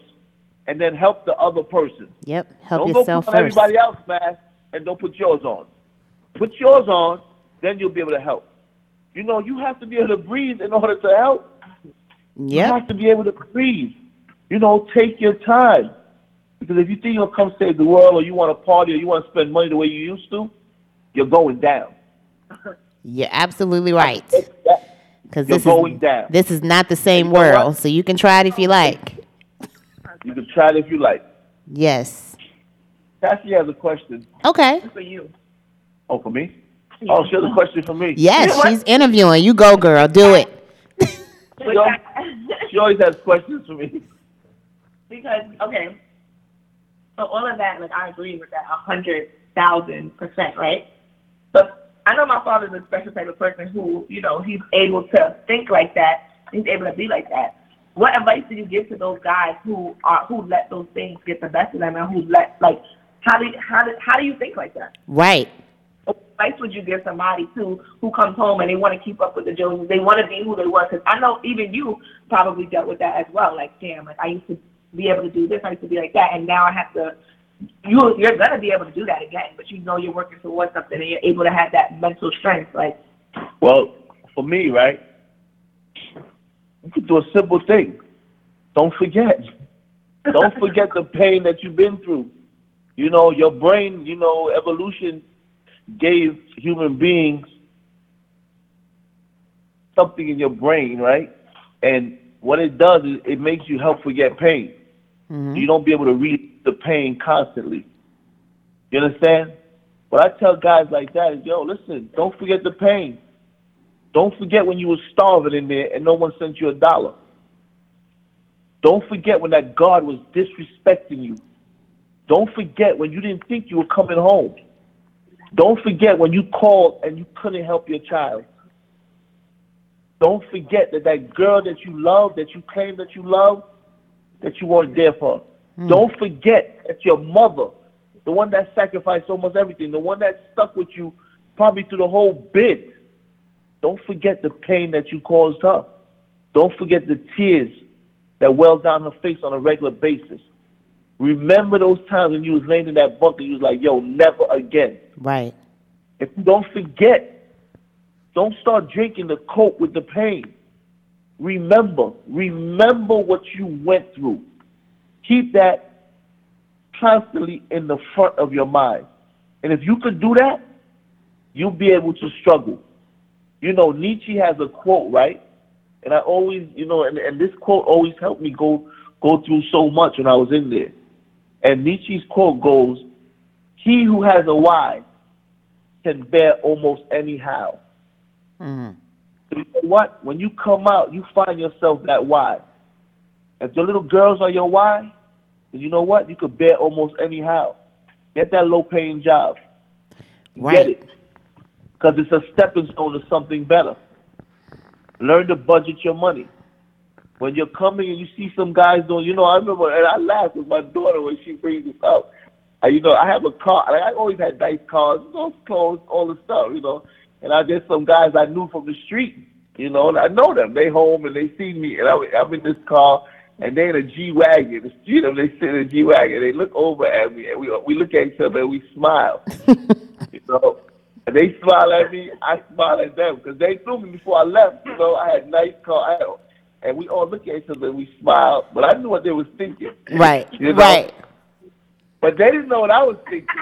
and then help the other person. Yep. Help don't yourself go put on first. everybody else's mask and don't put yours on. Put yours on, then you'll be able to help. You know, you have to be able to breathe in order to help. You have to be able to breathe. You know, take your time. Because if you think you'll come save the world or you want to party or you want to spend money the way you used to, you're going down. You're absolutely right. Because You're this going is down. this is not the same You know what? world. So you can try it if you like. You can try it if you like. Yes. Cassie has a question. Okay. For you. Oh, for me? Oh, she has a question for me. Yes, You know she's interviewing. You go, girl. Do it. She always, she always has questions for me. because okay, so all of that, like I agree with that a hundred thousand percent, right? But I know my father's a special type of person who, you know, he's able to think like that. He's able to be like that. What advice do you give to those guys who are who let those things get the best of them and who let like how do how do how do you think like that? Right. Advice would you give somebody too who comes home and they want to keep up with the Joneses? They want to be who they were. Because I know even you probably dealt with that as well. Like, damn, like I used to be able to do this, I used to be like that, and now I have to. You you're gonna be able to do that again, but you know you're working towards something and you're able to have that mental strength. Like, Well, for me, right, you can do a simple thing. Don't forget. Don't forget the pain that you've been through. You know, your brain, you know, evolution gave human beings something in your brain, right? And what it does is it makes you help forget pain. Mm-hmm. You don't be able to read the pain constantly. You understand? What I tell guys like that is, yo, listen, don't forget the pain. Don't forget when you were starving in there and no one sent you a dollar. Don't forget when that guard was disrespecting you. Don't forget when you didn't think you were coming home. Don't forget when you called and you couldn't help your child. Don't forget that that girl that you love, that you claim that you love, that you weren't there for. Hmm. Don't forget that your mother, the one that sacrificed almost everything, the one that stuck with you probably through the whole bit. Don't forget the pain that you caused her. Don't forget the tears that welled down her face on a regular basis. Remember those times when you was laying in that bunker, you was like, yo, never again. Right. If you don't forget, don't start drinking to cope with the pain. Remember, remember what you went through. Keep that constantly in the front of your mind. And if you could do that, you'll be able to struggle. You know, Nietzsche has a quote, right? And I always, you know, and, and this quote always helped me go go through so much when I was in there. And Nietzsche's quote goes, He who has a why can bear almost anyhow. Mhm. So you know what? When you come out, you find yourself that why. If your little girls are your why, then you know what? You could bear almost anyhow. Get that low paying job. Right. Get it. Because it's a stepping stone to something better. Learn to budget your money. When you're coming and you see some guys doing, you know, I remember, and I laugh with my daughter when she brings this up. I, you know, I have a car. Like, I always had nice cars, you know, clothes, all the stuff, you know. And I get some guys I knew from the street, you know, and I know them. They home and they see me, and I, I'm in this car, and they in a G wagon. You know, they sit in a G wagon. They look over at me, and we we look at each other and we smile. you know, and they smile at me. I smile at them because they knew me before I left. You know, I had nice car, I had, and we all look at each other and we smile. But I knew what they was thinking. Right. You know? Right. But they didn't know what I was thinking.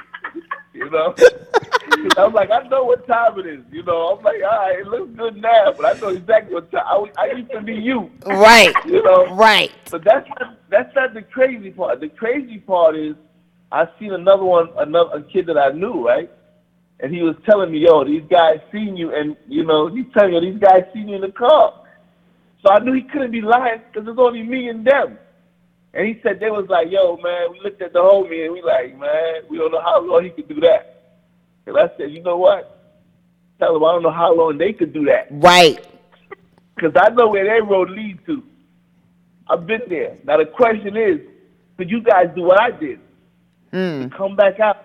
You know, I'm like, I know what time it is. You know, I'm like, all right, it looks good now, but I know exactly what time. I, I used to be you. Right. You know, Right. but that's not, that's not the crazy part. The crazy part is I seen another one, another a kid that I knew, right? And he was telling me, yo, these guys seen you, and you know, he's telling you, these guys seen you in the car. So I knew he couldn't be lying because it's only me and them. And he said they was like, yo, man, we looked at the homie and we like, man, we don't know how long he could do that. And I said, you know what? Tell him I don't know how long they could do that Right. because I know where that road leads to. I've been there. Now the question is, could you guys do what I did? Mm. Come back out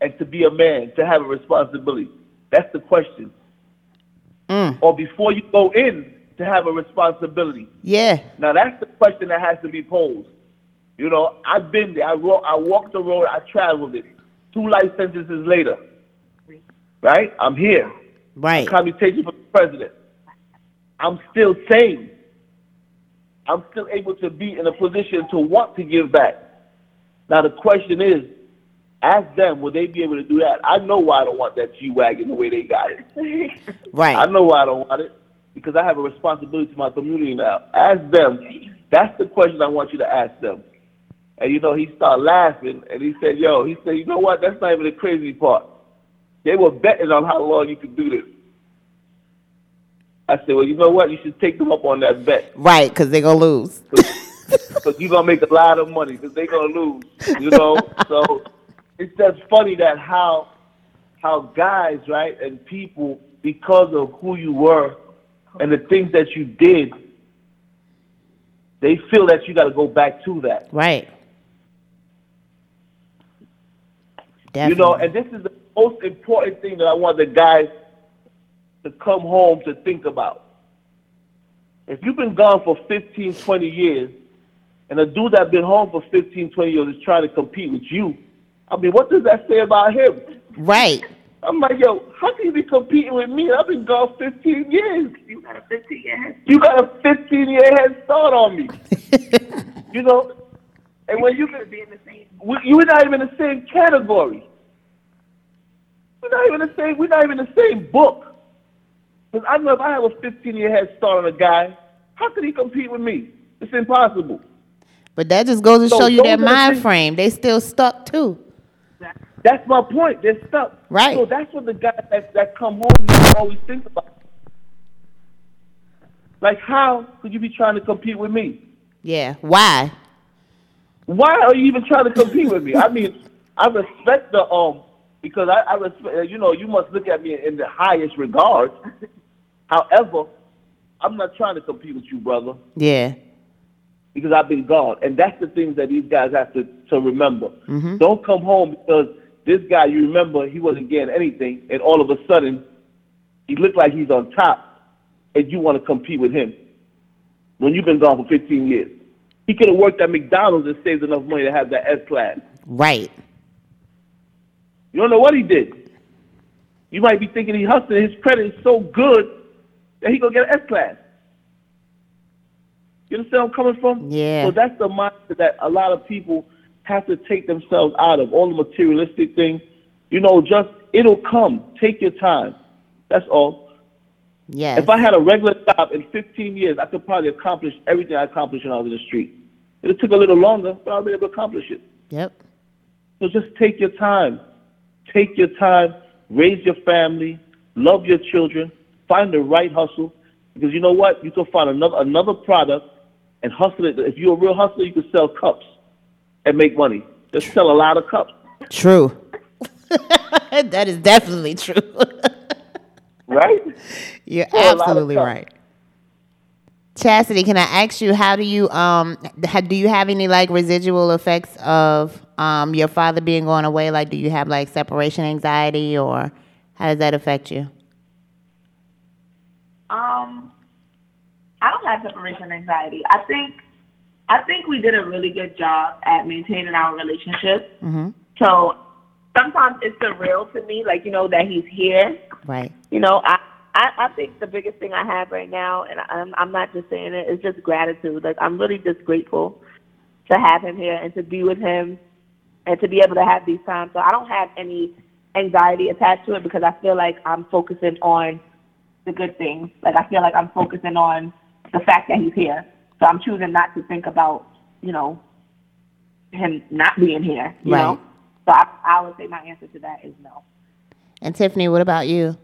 and to be a man, to have a responsibility. That's the question. Mm. Or before you go in, to have a responsibility. Yeah. Now that's the question that has to be posed. You know, I've been there. I walk, I walked the road. I traveled it. Two life sentences later, right? I'm here. Right. Commutation for the president. I'm still sane. I'm still able to be in a position to want to give back. Now the question is, ask them, will they be able to do that? I know why I don't want that G wagon the way they got it. Right. I know why I don't want it because I have a responsibility to my community now. Ask them. That's the question I want you to ask them. And you know, he started laughing and he said, "Yo," he said, "You know what? That's not even the crazy part. They were betting on how long you could do this." I said, "Well, you know what? You should take them up on that bet Right. Because they're going to lose. because you're gonna make a lot of money because they're gonna lose." You know, so it's just funny that how how guys, right, and people, because of who you were and the things that you did, they feel that you got to go back to that. Right. Definitely. You know, and this is the most important thing that I want the guys to come home to think about. If you've been gone for 15, 20 years, and a dude that's been home for 15, 20 years is trying to compete with you, I mean, what does that say about him? Right. I'm like, yo, how can you be competing with me? I've been gone 15 years. You got a 15 year head. You got a 15 year head start on me. you know, and when you can be in the same. you were not even in the same category. We're not even the same. We're not even the same book. Because I know if I have a 15 year head start on a guy, how could he compete with me? It's impossible. But that just goes to So show you their mind things- frame. They still stuck too. That's my point. They're stuck. Right. So that's what the guys that, that come home you always think about. Like, how could you be trying to compete with me? Yeah. Why? Why are you even trying to compete with me? I mean, I respect the um because I, I respect. You know, you must look at me in the highest regard. However, I'm not trying to compete with you, brother, Yeah. because I've been gone, and that's the things that these guys have to to remember. Mm-hmm. Don't come home because this guy you remember he wasn't getting anything, and all of a sudden he looked like he's on top, and you want to compete with him when you've been gone for 15 years. He could have worked at McDonald's and saved enough money to have that S class. Right. You don't know what he did. You might be thinking he hustling. His credit is so good that he gonna get an S class. You understand where I'm coming from? Yeah. So that's the mindset that a lot of people have to take themselves out of. All the materialistic things. You know, just it'll come. Take your time. That's all. Yeah. If I had a regular job in 15 years, I could probably accomplish everything I accomplished when I was in the street. It took a little longer, but I'll be able to accomplish it. Yep. So just take your time. Take your time. Raise your family. Love your children. Find the right hustle. Because you know what? You can find another another product and hustle it. If you're a real hustler, you can sell cups and make money. Just sell a lot of cups. True. that is definitely true. right? You're For a lot of absolutely right. Chastity, can I ask you how do you um ha- do you have any like residual effects of um your father being going away? Like, do you have like separation anxiety, or how does that affect you? Um, I don't have separation anxiety. I think, I think we did a really good job at maintaining our relationship. Mm-hmm. So sometimes it's surreal to me, like you know that he's here. Right. You know, I, I, I think the biggest thing I have right now, and I'm, I'm not just saying it, it, is just gratitude. Like I'm really just grateful to have him here and to be with him and to be able to have these times. So I don't have any anxiety attached to it because I feel like I'm focusing on the good things. Like I feel like I'm focusing on the fact that he's here. So I'm choosing not to think about, you know, him not being here. You Right. know. So I, I would say my answer to that is no. And Tiffany, what about you?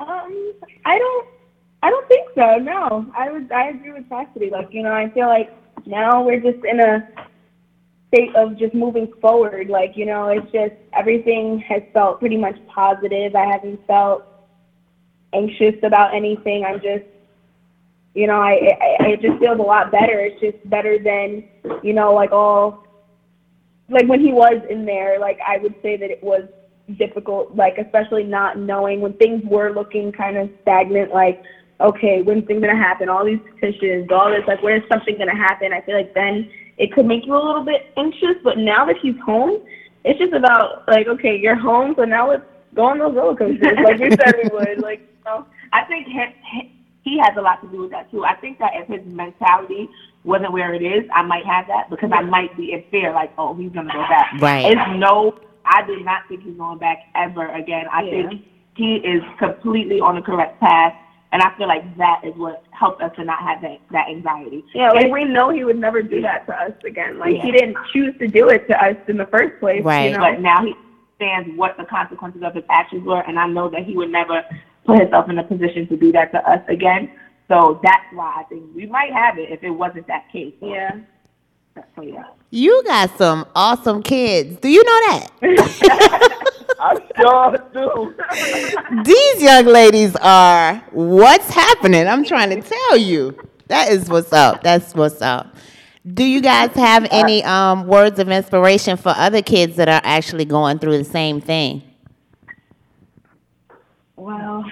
Um, I don't, I don't think so. No, I would, I agree with Chastity. Like, you know, I feel like now we're just in a state of just moving forward. Like, you know, it's just everything has felt pretty much positive. I haven't felt anxious about anything. I'm just, you know, I, I it just feels a lot better. It's just better than, you know, like all, like when he was in there. Like I would say that it was difficult, like especially not knowing when things were looking kind of stagnant. Like, okay, when's things gonna happen? All these petitions, all this, like, where's something gonna happen? I feel like then it could make you a little bit anxious. But now that he's home, it's just about like, okay, you're home, so now let's go on those roller coasters, like we said we would. Like, you know, I think he, he has a lot to do with that too. I think that if his mentality wasn't where it is, I might have that because I might be in fear, like, oh, he's gonna go back. Right. It's no, I do not think he's going back ever again. I Yeah. think he is completely on the correct path, and I feel like that is what helped us to not have that that anxiety. Yeah, like we know he would never do that to us again. Like he didn't choose to do it to us in the first place. Right. You know? But now he understands what the consequences of his actions were, and I know that he would never put himself in a position to do that to us again. So that's why I think we might have it if it wasn't that case. yeah. So yeah. You got some awesome kids. Do you know that? I sure do. These young ladies are what's happening. I'm trying to tell you. That is what's up. That's what's up. Do you guys have any um, words of inspiration for other kids that are actually going through the same thing? Well,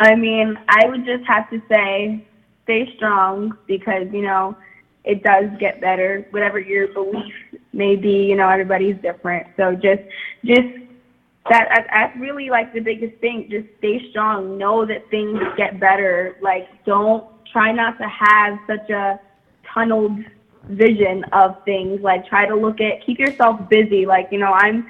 I mean, I would just have to say, stay strong because you know it does get better. Whatever your belief may be, you know, everybody's different. So just, just that that- that's really like the biggest thing. Just stay strong. Know that things get better. Like, don't try not to have such a tunneled vision of things. Like, try to look at keep yourself busy. Like, you know, I'm.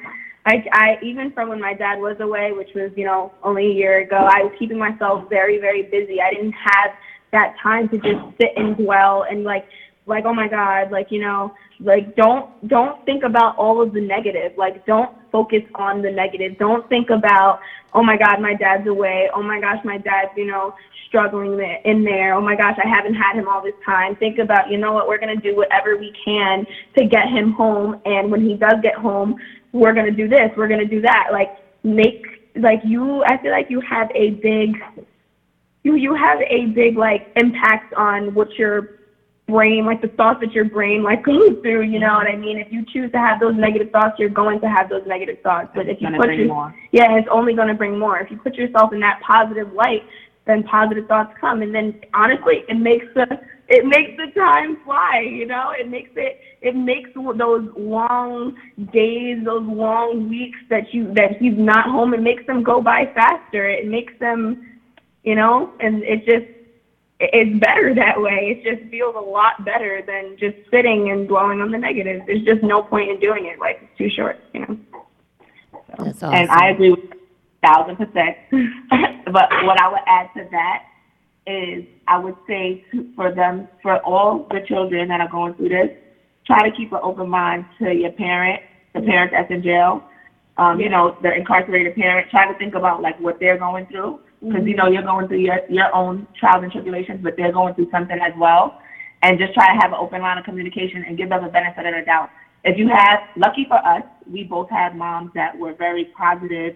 I, I even from when my dad was away, which was you know only a year ago, I was keeping myself very very busy. I didn't have that time to just sit and dwell and like like oh my god like you know like don't don't think about all of the negative. Like don't focus on the negative. Don't think about oh my god my dad's away. Oh my gosh my dad's you know struggling in there. Oh my gosh i haven't had him all this time. Think about you know what we're going to do whatever we can to get him home. And when he does get home we're going to do this we're going to do that. Like make like you i feel like you have a big you you have a big like impact on what your brain like the thoughts that your brain like goes through you know what i mean? If you choose to have those negative thoughts you're going to have those negative thoughts. But if you put your, more. yeah it's only going to bring more. If you put yourself in that positive light then positive thoughts come. And then honestly it makes the it makes the time fly you know it makes it it makes those long days those long weeks that you that he's not home it makes them go by faster it makes them you know, and it just it's better that way. It just feels a lot better than just sitting and dwelling on the negative. There's just no point in doing it. Like it's too short, you know. That's awesome. And I agree with a thousand percent. but what I would add to that is I would say to- for them, for all the children that are going through this, try to keep an open mind to your parent, the parent that's in jail. Um, you know, the incarcerated parent, try to think about like what they're going through. Because you know you're going through your your own trials and tribulations, but they're going through something as well. and just try to have an open line of communication and give them the benefit of the doubt. If you have, lucky for us, we both had moms that were very positive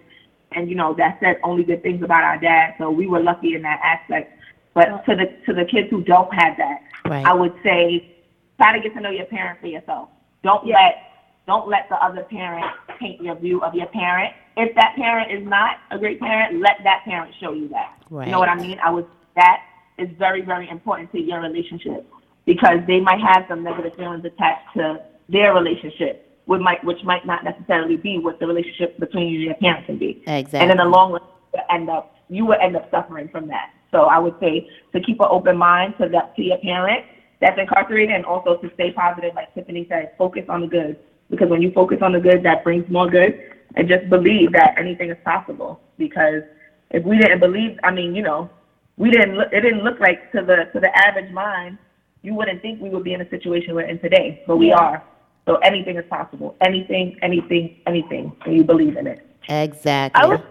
and, you know, that said only good things about our dad. So we were lucky in that aspect. But to the, to the kids who don't have that, Right. I would say try to get to know your parent for yourself. Don't let don't let the other parent paint your view of your parent. If that parent is not a great parent, let that parent show you that. You know what I mean? I would that is very, very important to your relationship because they might have some negative feelings attached to their relationship, which might which might not necessarily be what the relationship between you and your parent can be. Exactly. And in the long run, you end up you will end up suffering from that. So I would say to keep an open mind to that to your parent that's incarcerated, and also to stay positive, like Tiffany said, focus on the good. Because when you focus on the good, that brings more good, and just believe that anything is possible. Because if we didn't believe, I mean, you know, we didn't. Look, it didn't look like to the to the average mind, you wouldn't think we would be in a situation we're in today, but we are. So anything is possible. Anything, anything, anything, when you believe in it. Exactly. I would,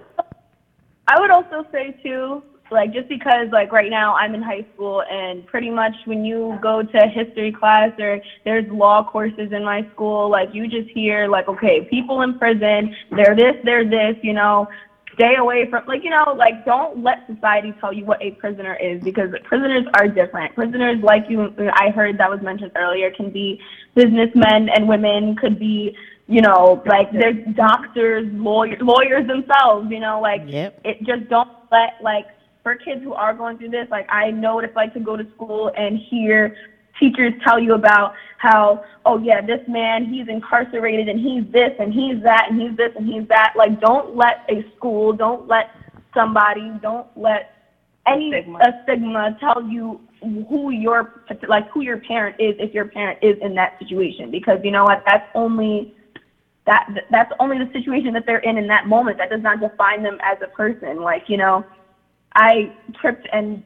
I would also say too, like just because like right now I'm in high school and pretty much when you go to history class or there's law courses in my school, like you just hear like, okay, people in prison, they're this, they're this, you know, stay away from like, you know, like don't let society tell you what a prisoner is because prisoners are different. Prisoners like you I heard that was mentioned earlier can be businessmen and women could be you know, like they're doctors, lawyers, lawyers themselves, you know, like Yep. it just don't let like for kids who are going through this, like I know what it's like to go to school and hear teachers tell you about how, oh yeah, this man, he's incarcerated and he's this and he's that and he's this and he's that. Like don't let a school, don't let somebody, don't let any Stigma. a stigma tell you who your like who your parent is if your parent is in that situation because you know what that's only that that's only the situation that they're in in that moment. That does not define them as a person. Like you know, I tripped and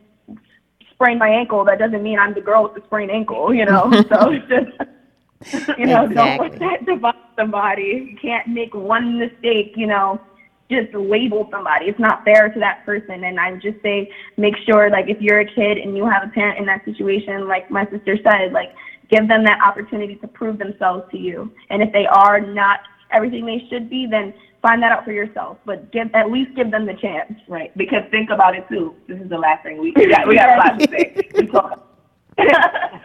sprained my ankle. That doesn't mean I'm the girl with the sprained ankle. You know, so it's just you know, don't Exactly. let that define somebody. You can't make one mistake. You know. Just label somebody. It's not fair to that person. And I would just say, make sure, like, if you're a kid and you have a parent in that situation, like my sister said, like, give them that opportunity to prove themselves to you. And if they are not everything they should be, then find that out for yourself. But give at least give them the chance. Right. Because think about it too. This is the last thing we, we got. We got a lot to say.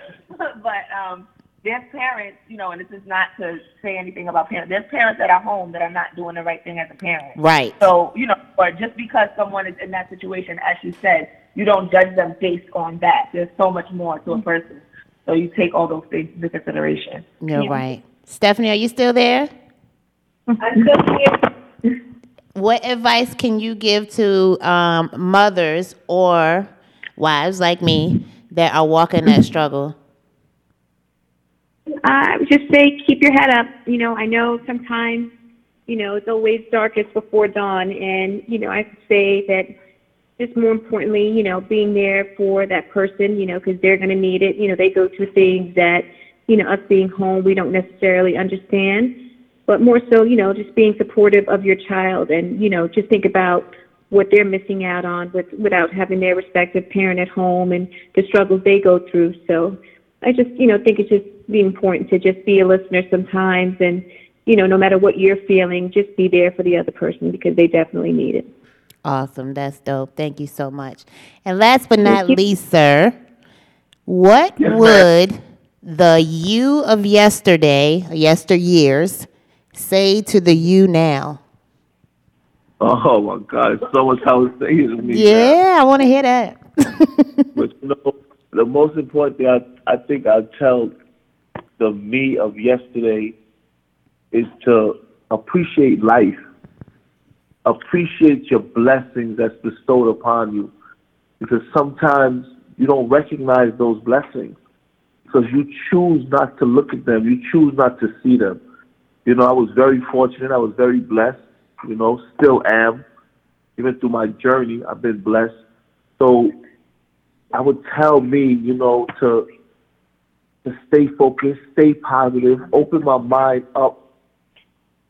But um, there's parents, you know, and this is not to say anything about parents. There's parents that are home that are not doing the right thing as a parent. Right. So you know, or just because someone is in that situation, as you said, you don't judge them based on that. There's so much more to a person. So you take all those things into consideration. You're right. Stephanie, are you still there? I'm still here. What advice can you give to um, mothers or wives like me that are walking that struggle? I would just say keep your head up. You know, I know sometimes, you know, it's always darkest before dawn, and you know, I would say that just more importantly, you know, being there for that person, you know, because they're going to need it. You know, they go through things that, you know, us being home, we don't necessarily understand, but more so, you know, just being supportive of your child, and you know, just think about what they're missing out on with without having their respective parent at home and the struggles they go through. So I just, you know, think it's just be important to just be a listener sometimes and, you know, no matter what you're feeling, just be there for the other person because they definitely need it. Awesome. That's dope. Thank you so much. And last but not least, sir, what would the you of yesterday, yesteryears, say to the you now? Oh my God, so much I was saying to me. Yeah, I want to hear that. But you know, the most important thing I, I think I'll tell the me of yesterday is to appreciate life. Appreciate your blessings that's bestowed upon you. Because sometimes you don't recognize those blessings. Because you choose not to look at them. You choose not to see them. You know, I was very fortunate. I was very blessed. You know, still am. Even through my journey, I've been blessed. So I would tell me, you know, to to stay focused, stay positive, open my mind up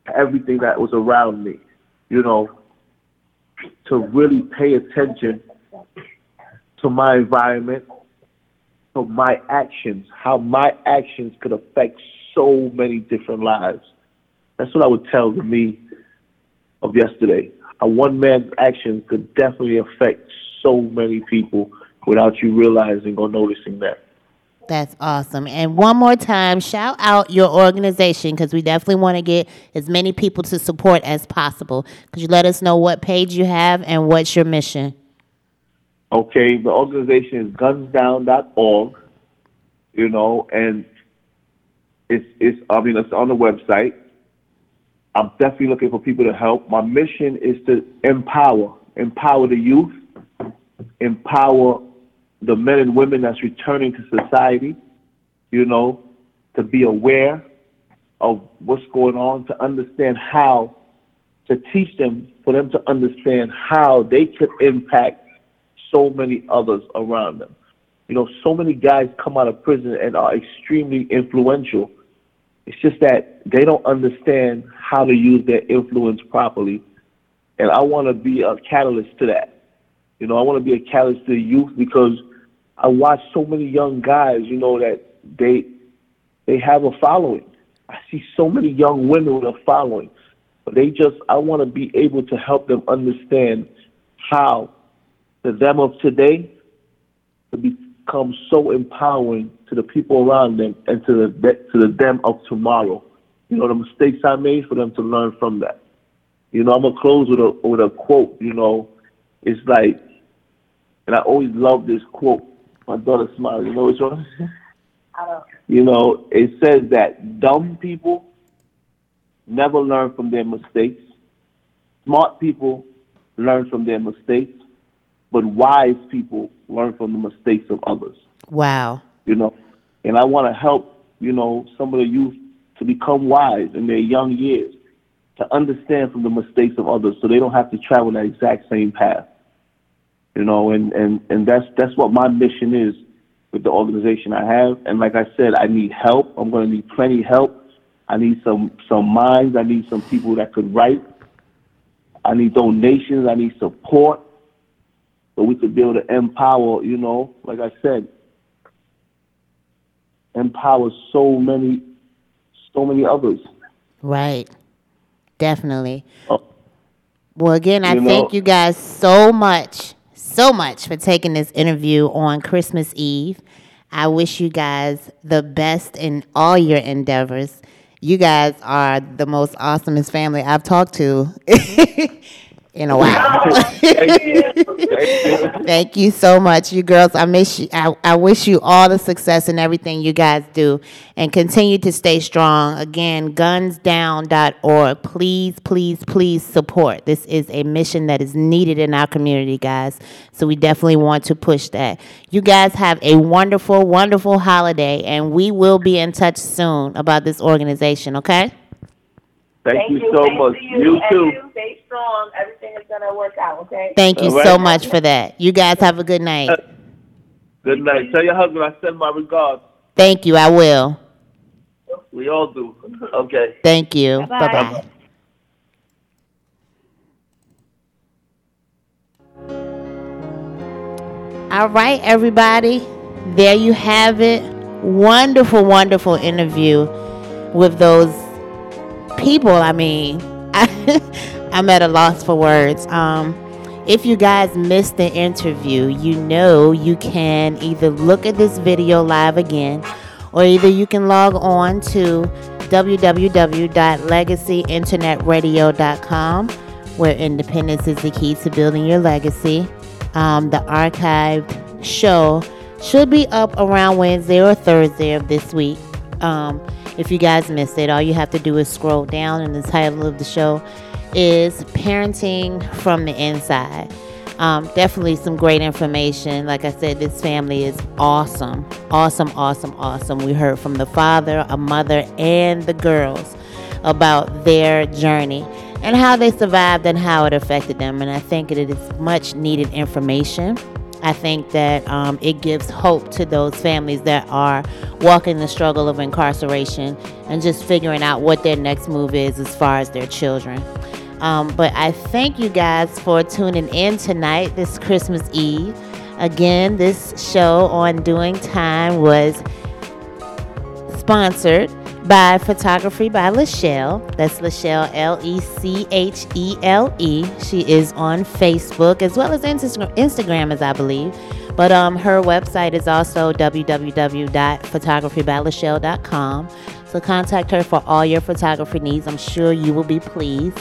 to everything that was around me, you know, to really pay attention to my environment, to my actions, how my actions could affect so many different lives. That's what I would tell the me of yesterday. How one man's actions could definitely affect so many people without you realizing or noticing that. That's awesome. And one more time, shout out your organization because we definitely want to get as many people to support as possible. Could you let us know what page you have and what's your mission? Okay, the organization is gunsdown.org, you know, and it's it's I mean it's on the website. I'm definitely looking for people to help. My mission is to empower, empower the youth, empower the men and women that's returning to society, you know, to be aware of what's going on, to understand how to teach them, for them to understand how they could impact so many others around them. You know, so many guys come out of prison and are extremely influential. It's just that they don't understand how to use their influence properly. And I want to be a catalyst to that. You know, I want to be a catalyst to the youth because I watch so many young guys, you know, that they they have a following. I see so many young women with a following. But they just I want to be able to help them understand how the them of today to become so empowering to the people around them and to the to the them of tomorrow. You know, the mistakes I made for them to learn from that. You know, I'm gonna close with a with a quote. You know, it's like, and I always love this quote. My daughter smiles. You know which one? You know, it says that dumb people never learn from their mistakes. Smart people learn from their mistakes but wise people learn from the mistakes of others. Wow. You know, and I want to help, you know, some of the youth to become wise in their young years, to understand from the mistakes of others so they don't have to travel that exact same path. You know, and, and, and that's that's what my mission is with the organization I have. And like I said, I need help. I'm gonna need plenty help. I need some some minds, I need some people that could write. I need donations, I need support so we could be able to empower, you know, like I said, empower so many, so many others. Right. Definitely. Oh. Well, again, I You thank know- you guys so much, so much for taking this interview on Christmas Eve. I wish you guys the best in all your endeavors. You guys are the most awesomest family I've talked to in a while. Thank you. So much, you girls. I miss you. I, I wish you all the success in everything you guys do and continue to stay strong. Again, gunsdown.org. Please, please, please support. This is a mission that is needed in our community, guys. So we definitely want to push that. You guys have a wonderful, wonderful holiday, and we will be in touch soon about this organization, okay? Thank, you so Same much. to You, and too. You stay strong. Everything is gonna work out. Okay. Thank you All so much for that. You guys have a good night. Uh, good night. Tell your husband I send my regards. Thank you. I will. We all do. Okay. Thank you. Bye-bye. Bye bye. All right, everybody. There you have it. Wonderful, wonderful interview with those people. I mean, I'm at a loss for words. Um, if you guys missed the interview, you know you can either look at this video live again or either you can log on to www.legacyinternetradio.com where independence is the key to building your legacy. Um, the archived show should be up around Wednesday or Thursday of this week. Um, if you guys missed it, all you have to do is scroll down, and the title of the show is Parenting from the Inside. Um, definitely some great information. Like I said, this family is awesome. Awesome, awesome, awesome. We heard from the father, a mother, and the girls about their journey and how they survived and how it affected them. And I think it is much needed information. I think that um, it gives hope to those families that are walking the struggle of incarceration and just figuring out what their next move is as far as their children. Um, but I thank you guys for tuning in tonight, this Christmas Eve. Again, this show on Doing Time was sponsored by Photography by Lechelle. That's Lechelle, L E C H E L E. She is on Facebook as well as Instagram, as I believe. But um, her website is also www.photographybylechelle.com. So contact her for all your photography needs. I'm sure you will be pleased.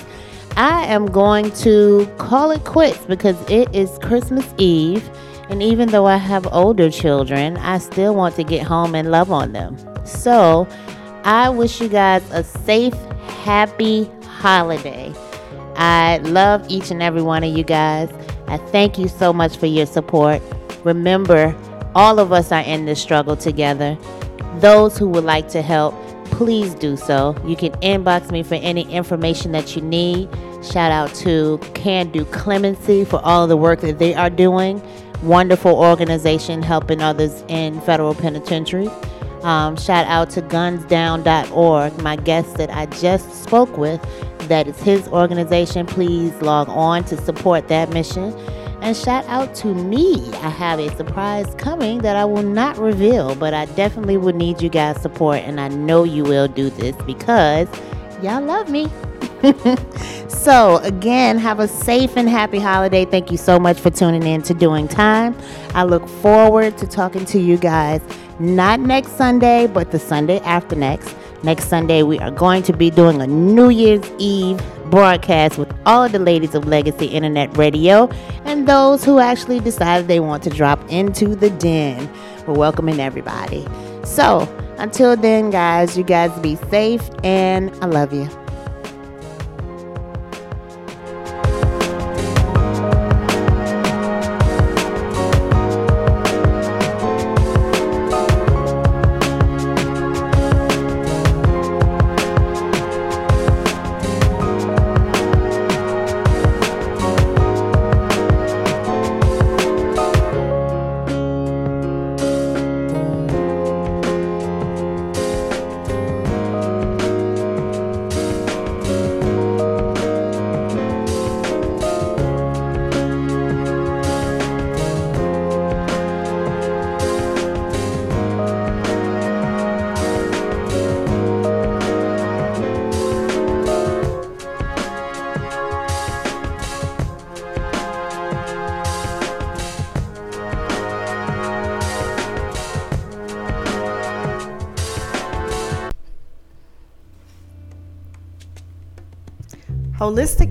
I am going to call it quits because it is Christmas Eve. And even though I have older children, I still want to get home and love on them. So I wish you guys a safe, happy holiday. I love each and every one of you guys. I thank you so much for your support. Remember, all of us are in this struggle together. Those who would like to help, please do so. You can inbox me for any information that you need. Shout out to Can Do Clemency for all the work that they are doing wonderful organization helping others in federal penitentiaries. Um, shout out to gunsdown.org, my guest that I just spoke with. That is his organization. Please log on to support that mission. And shout out to me. I have a surprise coming that I will not reveal, but I definitely would need you guys' support. And I know you will do this because y'all love me. so, again, have a safe and happy holiday. Thank you so much for tuning in to Doing Time. I look forward to talking to you guys not next Sunday, but the Sunday after next. Next Sunday, we are going to be doing a New Year's Eve broadcast with all of the ladies of Legacy Internet Radio and those who actually decided they want to drop into the den. We're welcoming everybody. So, until then, guys, you guys be safe and I love you.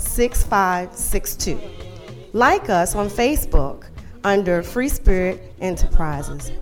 6562. Like us on Facebook under Free Spirit Enterprises.